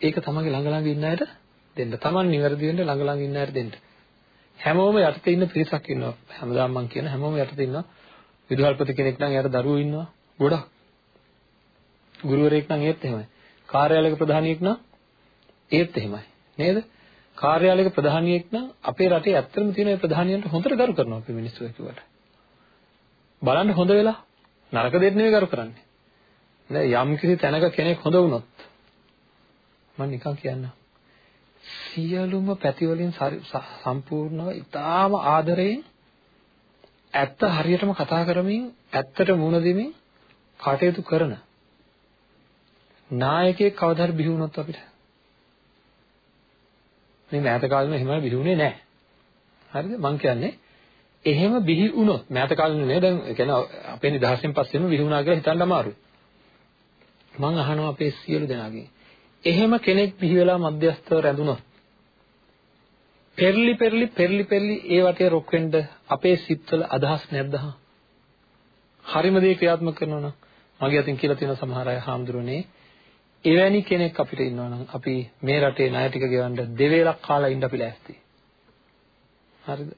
ඒක තමන්ගේ ළඟ ළඟ ඉන්න අයට දෙන්න. Taman නිවැරදි වෙන්න ළඟ ළඟ ඉන්න අයට දෙන්න. හැමෝම යටතේ ඉන්න පිරිසක් ඉන්නවා. හැමදාම මම කියන හැමෝම යටතේ ඉන්නවා. විදුහල්පති කෙනෙක් නම් එයාට දරුවෝ ඉන්නවා. ගොඩක්. ගුරුවරයෙක් නම් ඒත් එහෙමයි. කාර්යාලයක ප්‍රධානියෙක් නම් ඒත් එහෙමයි. නේද? කාර්යාලයක ප්‍රධානියෙක් නම් අපේ රටේ ඇත්තටම තියෙන ඒ ප්‍රධානියන්ට හොඳට ගරු කරනවා අපි මිනිස්සු කිව්වට. බලන්න හොඳ වෙලා නරක දෙයක් නෙවෙයි ගරු කරන්නේ. නේද? යම් කිසි තැනක කෙනෙක් හොඳ වුණොත් මම නිකන් කියන්නම්. සියලුම පැති වලින් සම්පූර්ණව ඊටාම ආදරයෙන් ඇත්ත හරියටම කතා කරමින් ඇත්තට මුණ දෙමින් කටයුතු කරන නායකයෙක් කවදාද බිහි වුණොත් අපිට මේ මෑත කාලෙම එහෙම බිහි වුණේ නැහැ. හරිද? මං කියන්නේ එහෙම බිහි වුණොත් මෑත කාලෙම නේ දැන් ඒ කියන්නේ අපේ නිදහසෙන් පස්සෙම බිහි වුණා කියලා හිතන්න අමාරුයි. මං අහනවා අපේ සියලු දෙනාගෙන්. එහෙම කෙනෙක් බිහි වෙලා මධ්‍යස්ථව රැඳුනොත් පෙරලි පෙරලි පෙරලි පෙරලි ඒ වටේ රොක් වෙන්න අපේ සිත්වල අදහස් නැද්ද හා? හරිම දේ ක්‍රියාත්මක කරනවා නම් මගේ අතින් කියලා තියෙන සමහර අය හාමුදුරනේ එවැනි කෙනෙක් අපිට ඉන්නවා නම් අපි මේ රටේ ණය ටික ගෙවන්න දෙවේලක් කාලා ඉන්න අපි ලෑස්ති. හරිද?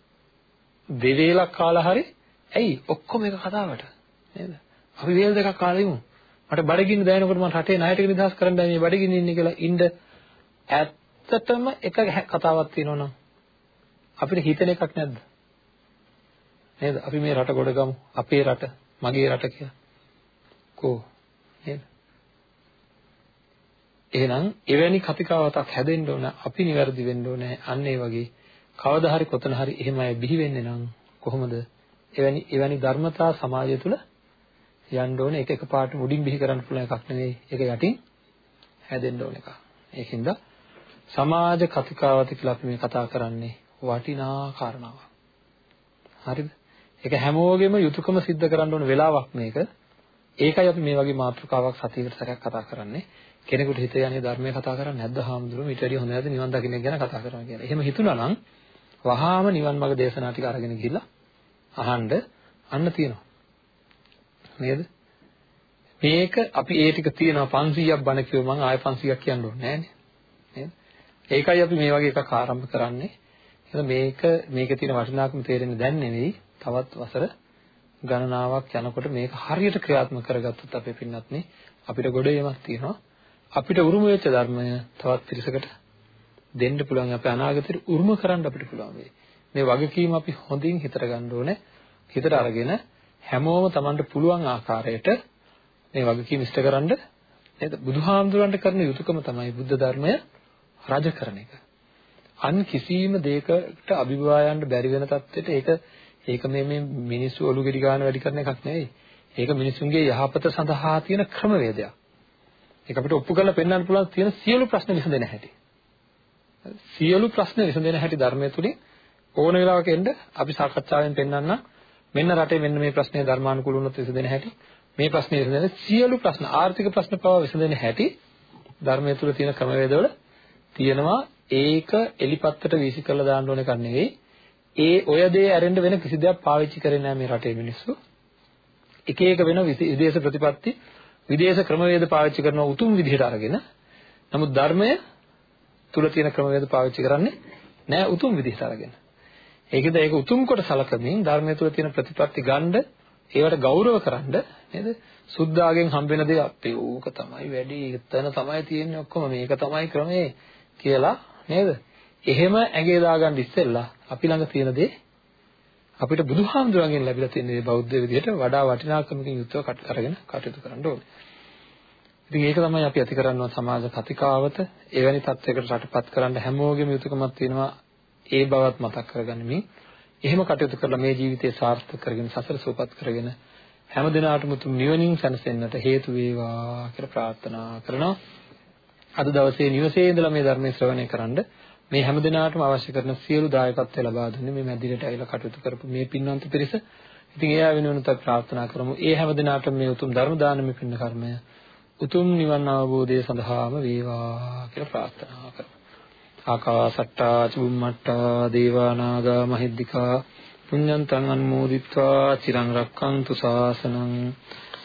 දෙවේලක් කාලා හරි ඇයි ඔක්කොම එක කතාවට නේද? අපි වේල් දෙකක් කාලා ඉමු. මට බඩගින්න දැනෙනකොට මම රටේ ණය ටික නිදහස් කරන්න මේ බඩගින්න ඉන්නේ කියලා ඉන්න ඇත්තටම එක කතාවක් තියෙනවා නම් අපිට හිතෙන එකක් නැද්ද? නේද? අපි මේ රට ගොඩ ගමු. අපේ රට, මගේ රට කියලා. කෝ නේද? එහෙනම් එවැනි කතිකාවතක් හැදෙන්න ඕන අපි නිවැරදි වෙන්න ඕනේ අන්න ඒ වගේ කවදා හරි කොතන හරි එහෙම අය බිහි වෙන්නේ නම් කොහොමද එවැනි එවැනි ධර්මතා සමාජය තුළ යන්න ඕනේ ඒක එකපාරට මුඩින් බිහි කරන්න පුළුවන් එකක් නෙවෙයි ඒක යටින් හැදෙන්න ඕන එකක් ඒකින්ද සමාජ කතිකාවත කියලා අපි මේ කතා කරන්නේ වටිනා කාරණාවක් හරිද ඒක හැමෝගෙම යුතුයකම සිද්ධ කරන්න ඕන වෙලාවක් මේක ඒකයි අපි මේ වගේ මාතෘකාවක් සතියකට සැරයක් කතා කරන්නේ කෙනෙකුට හිත යන්නේ ධර්මයේ කතා කරන්නේ නැද්ද හාමුදුරුවෝ ඊට වැඩිය හොඳ නැද්ද නිවන් දකින්න ගැන කතා කරනවා කියලා. එහෙම හිතුණා නම් වහාම නිවන් මාර්ග දේශනා ටික අරගෙන ගිහිල්ලා අහන්න අන්න තියෙනවා. නේද? මේක අපි ඒ ටික තියෙනවා 500ක් බණ කිව්ව මම ආයෙ 500ක් කියන්න ඕනේ නෑනේ. නේද? ඒකයි අපි මේ වගේ එකක් ආරම්භ කරන්නේ. එහෙනම් මේක මේකේ තියෙන වටිනාකම තේරෙන්නේ දැන් නෙවෙයි තවත් වසර ගණනාවක් යනකොට මේක හරියට ක්‍රියාත්මක කරගත්තොත් අපේ පින්නත් නේ අපිට ගොඩ යමක් තියෙනවා. අපිට උරුම වෙච්ච ධර්මය තවත් පිරිසකට දෙන්න පුළුවන් අපේ අනාගතේ උරුම කරන්න අපිට පුළුවන් වෙයි. මේ වගකීම අපි හොඳින් හිතට ගන්න ඕනේ. හිතට අරගෙන හැමෝම Tamanට පුළුවන් ආකාරයට මේ වගකීම ඉෂ්ට කරන්න නේද? බුදුහාමුදුරන්ට කරන යුතුයකම තමයි බුද්ධ ධර්මය රජ කරන එක. අන් කිසිම දෙයකට අභිභවා යන්න බැරි වෙන තත්ත්වෙට ඒක ඒක මේ මේ මිනිස්සු ඔලු ගෙඩි ගන්න වැඩි කරන එකක් නෙවෙයි. ඒක මිනිසුන්ගේ යහපත සඳහා තියෙන ක්‍රමවේදයක්. ඒක අපිට ඔප්පු කරලා පෙන්වන්න පුළුවන් තියෙන සියලු ප්‍රශ්න විසඳෙන හැටි. සියලු ප්‍රශ්න විසඳෙන හැටි ධර්මයේ තුලින් ඕන වෙලාවක එන්න අපි සාකච්ඡාවෙන් පෙන්වන්න මෙන්න රටේ මෙන්න මේ ප්‍රශ්නේ ධර්මානුකූල වුණොත් විසඳෙන හැටි මේ ප්‍රශ්නේ විසඳෙන සියලු ප්‍රශ්න ආර්ථික ප්‍රශ්න පවා විසඳෙන හැටි ධර්මයේ තුල තියෙන ක්‍රමවේදවල තියෙනවා ඒක එලිපත්තට වීසි කරලා දාන්න ඕන එකක් නෙවෙයි ඒ ඔය දේ ඇරෙන්න වෙන කිසි දෙයක් පාවිච්චි කරේ නැහැ මේ රටේ මිනිස්සු එක එක වෙන විදේශ ප්‍රතිපත්ති විදේශ ක්‍රමවේද පාවිච්චි කරන උතුම් විදිහට අරගෙන නමුත් ධර්මය තුල තියෙන ක්‍රමවේද පාවිච්චි කරන්නේ නෑ උතුම් විදිහට අරගෙන. ඒකද ඒක උතුම් කොට සලකමින් ධර්මය තුල තියෙන ප්‍රතිපත්ති ගන්න ඒවට ගෞරව කරන්න නේද? සුද්ධාගෙන් හම්බෙන දේ අපේ ඕක තමයි වැඩි එතන තමයි තියෙන්නේ ඔක්කොම මේක තමයි ක්‍රමේ කියලා නේද? එහෙම ඇඟේ දාගන්න ඉස්සෙල්ලා අපි ළඟ තියෙන දේ අපිට බුදුහාමුදුරන්ගෙන් ලැබිලා තියෙන මේ බෞද්ධ විදිහට වඩා වටිනාකමකින් යුක්තව අරගෙන කටයුතු කරන්න ඕනේ. ඉතින් ඒක තමයි අපි ඇති කරනවා සමාජ කතිකාවත එවැනි තත්යකට රටපත් කරන්න හැමෝගෙම යුතුයකමක් තියෙනවා ඒ බවත් මතක් කරගනිමින් එහෙම කටයුතු කරලා මේ ජීවිතය සාර්ථක කරගෙන සසර සූපත් කරගෙන හැම දිනාටම තුන් නිවනින් සැනසෙන්නට හේතු වේවා කියලා ප්‍රාර්ථනා කරනවා. අද දවසේ නිවසේ ඉඳලා මේ ධර්මයේ ශ්‍රවණය කරන්න මේ හැම දිනාටම අවශ්‍ය කරන සියලු දායකත්වය ලබා දුන්නේ මේ මැදිරියට ඇවිල්ලා කටයුතු කරපු මේ පින්වන්ත පිරිස. ඉතින් ඒ ආ වෙනුවෙන් අපි ප්‍රාර්ථනා කරමු. ඒ හැම දිනාටම මේ උතුම් ධර්ම දානමය පින්න කර්මය උතුම් නිවන් අවබෝධය සඳහාම වේවා කියලා ප්‍රාර්ථනා කරමු. ආකාසට්ටා චුම්මට්ටා දේවා නාග මහිද්దికා පුඤ්ඤන්තං අනුමෝදිත්වා චිරං රක්ඛන්තු ශාසනං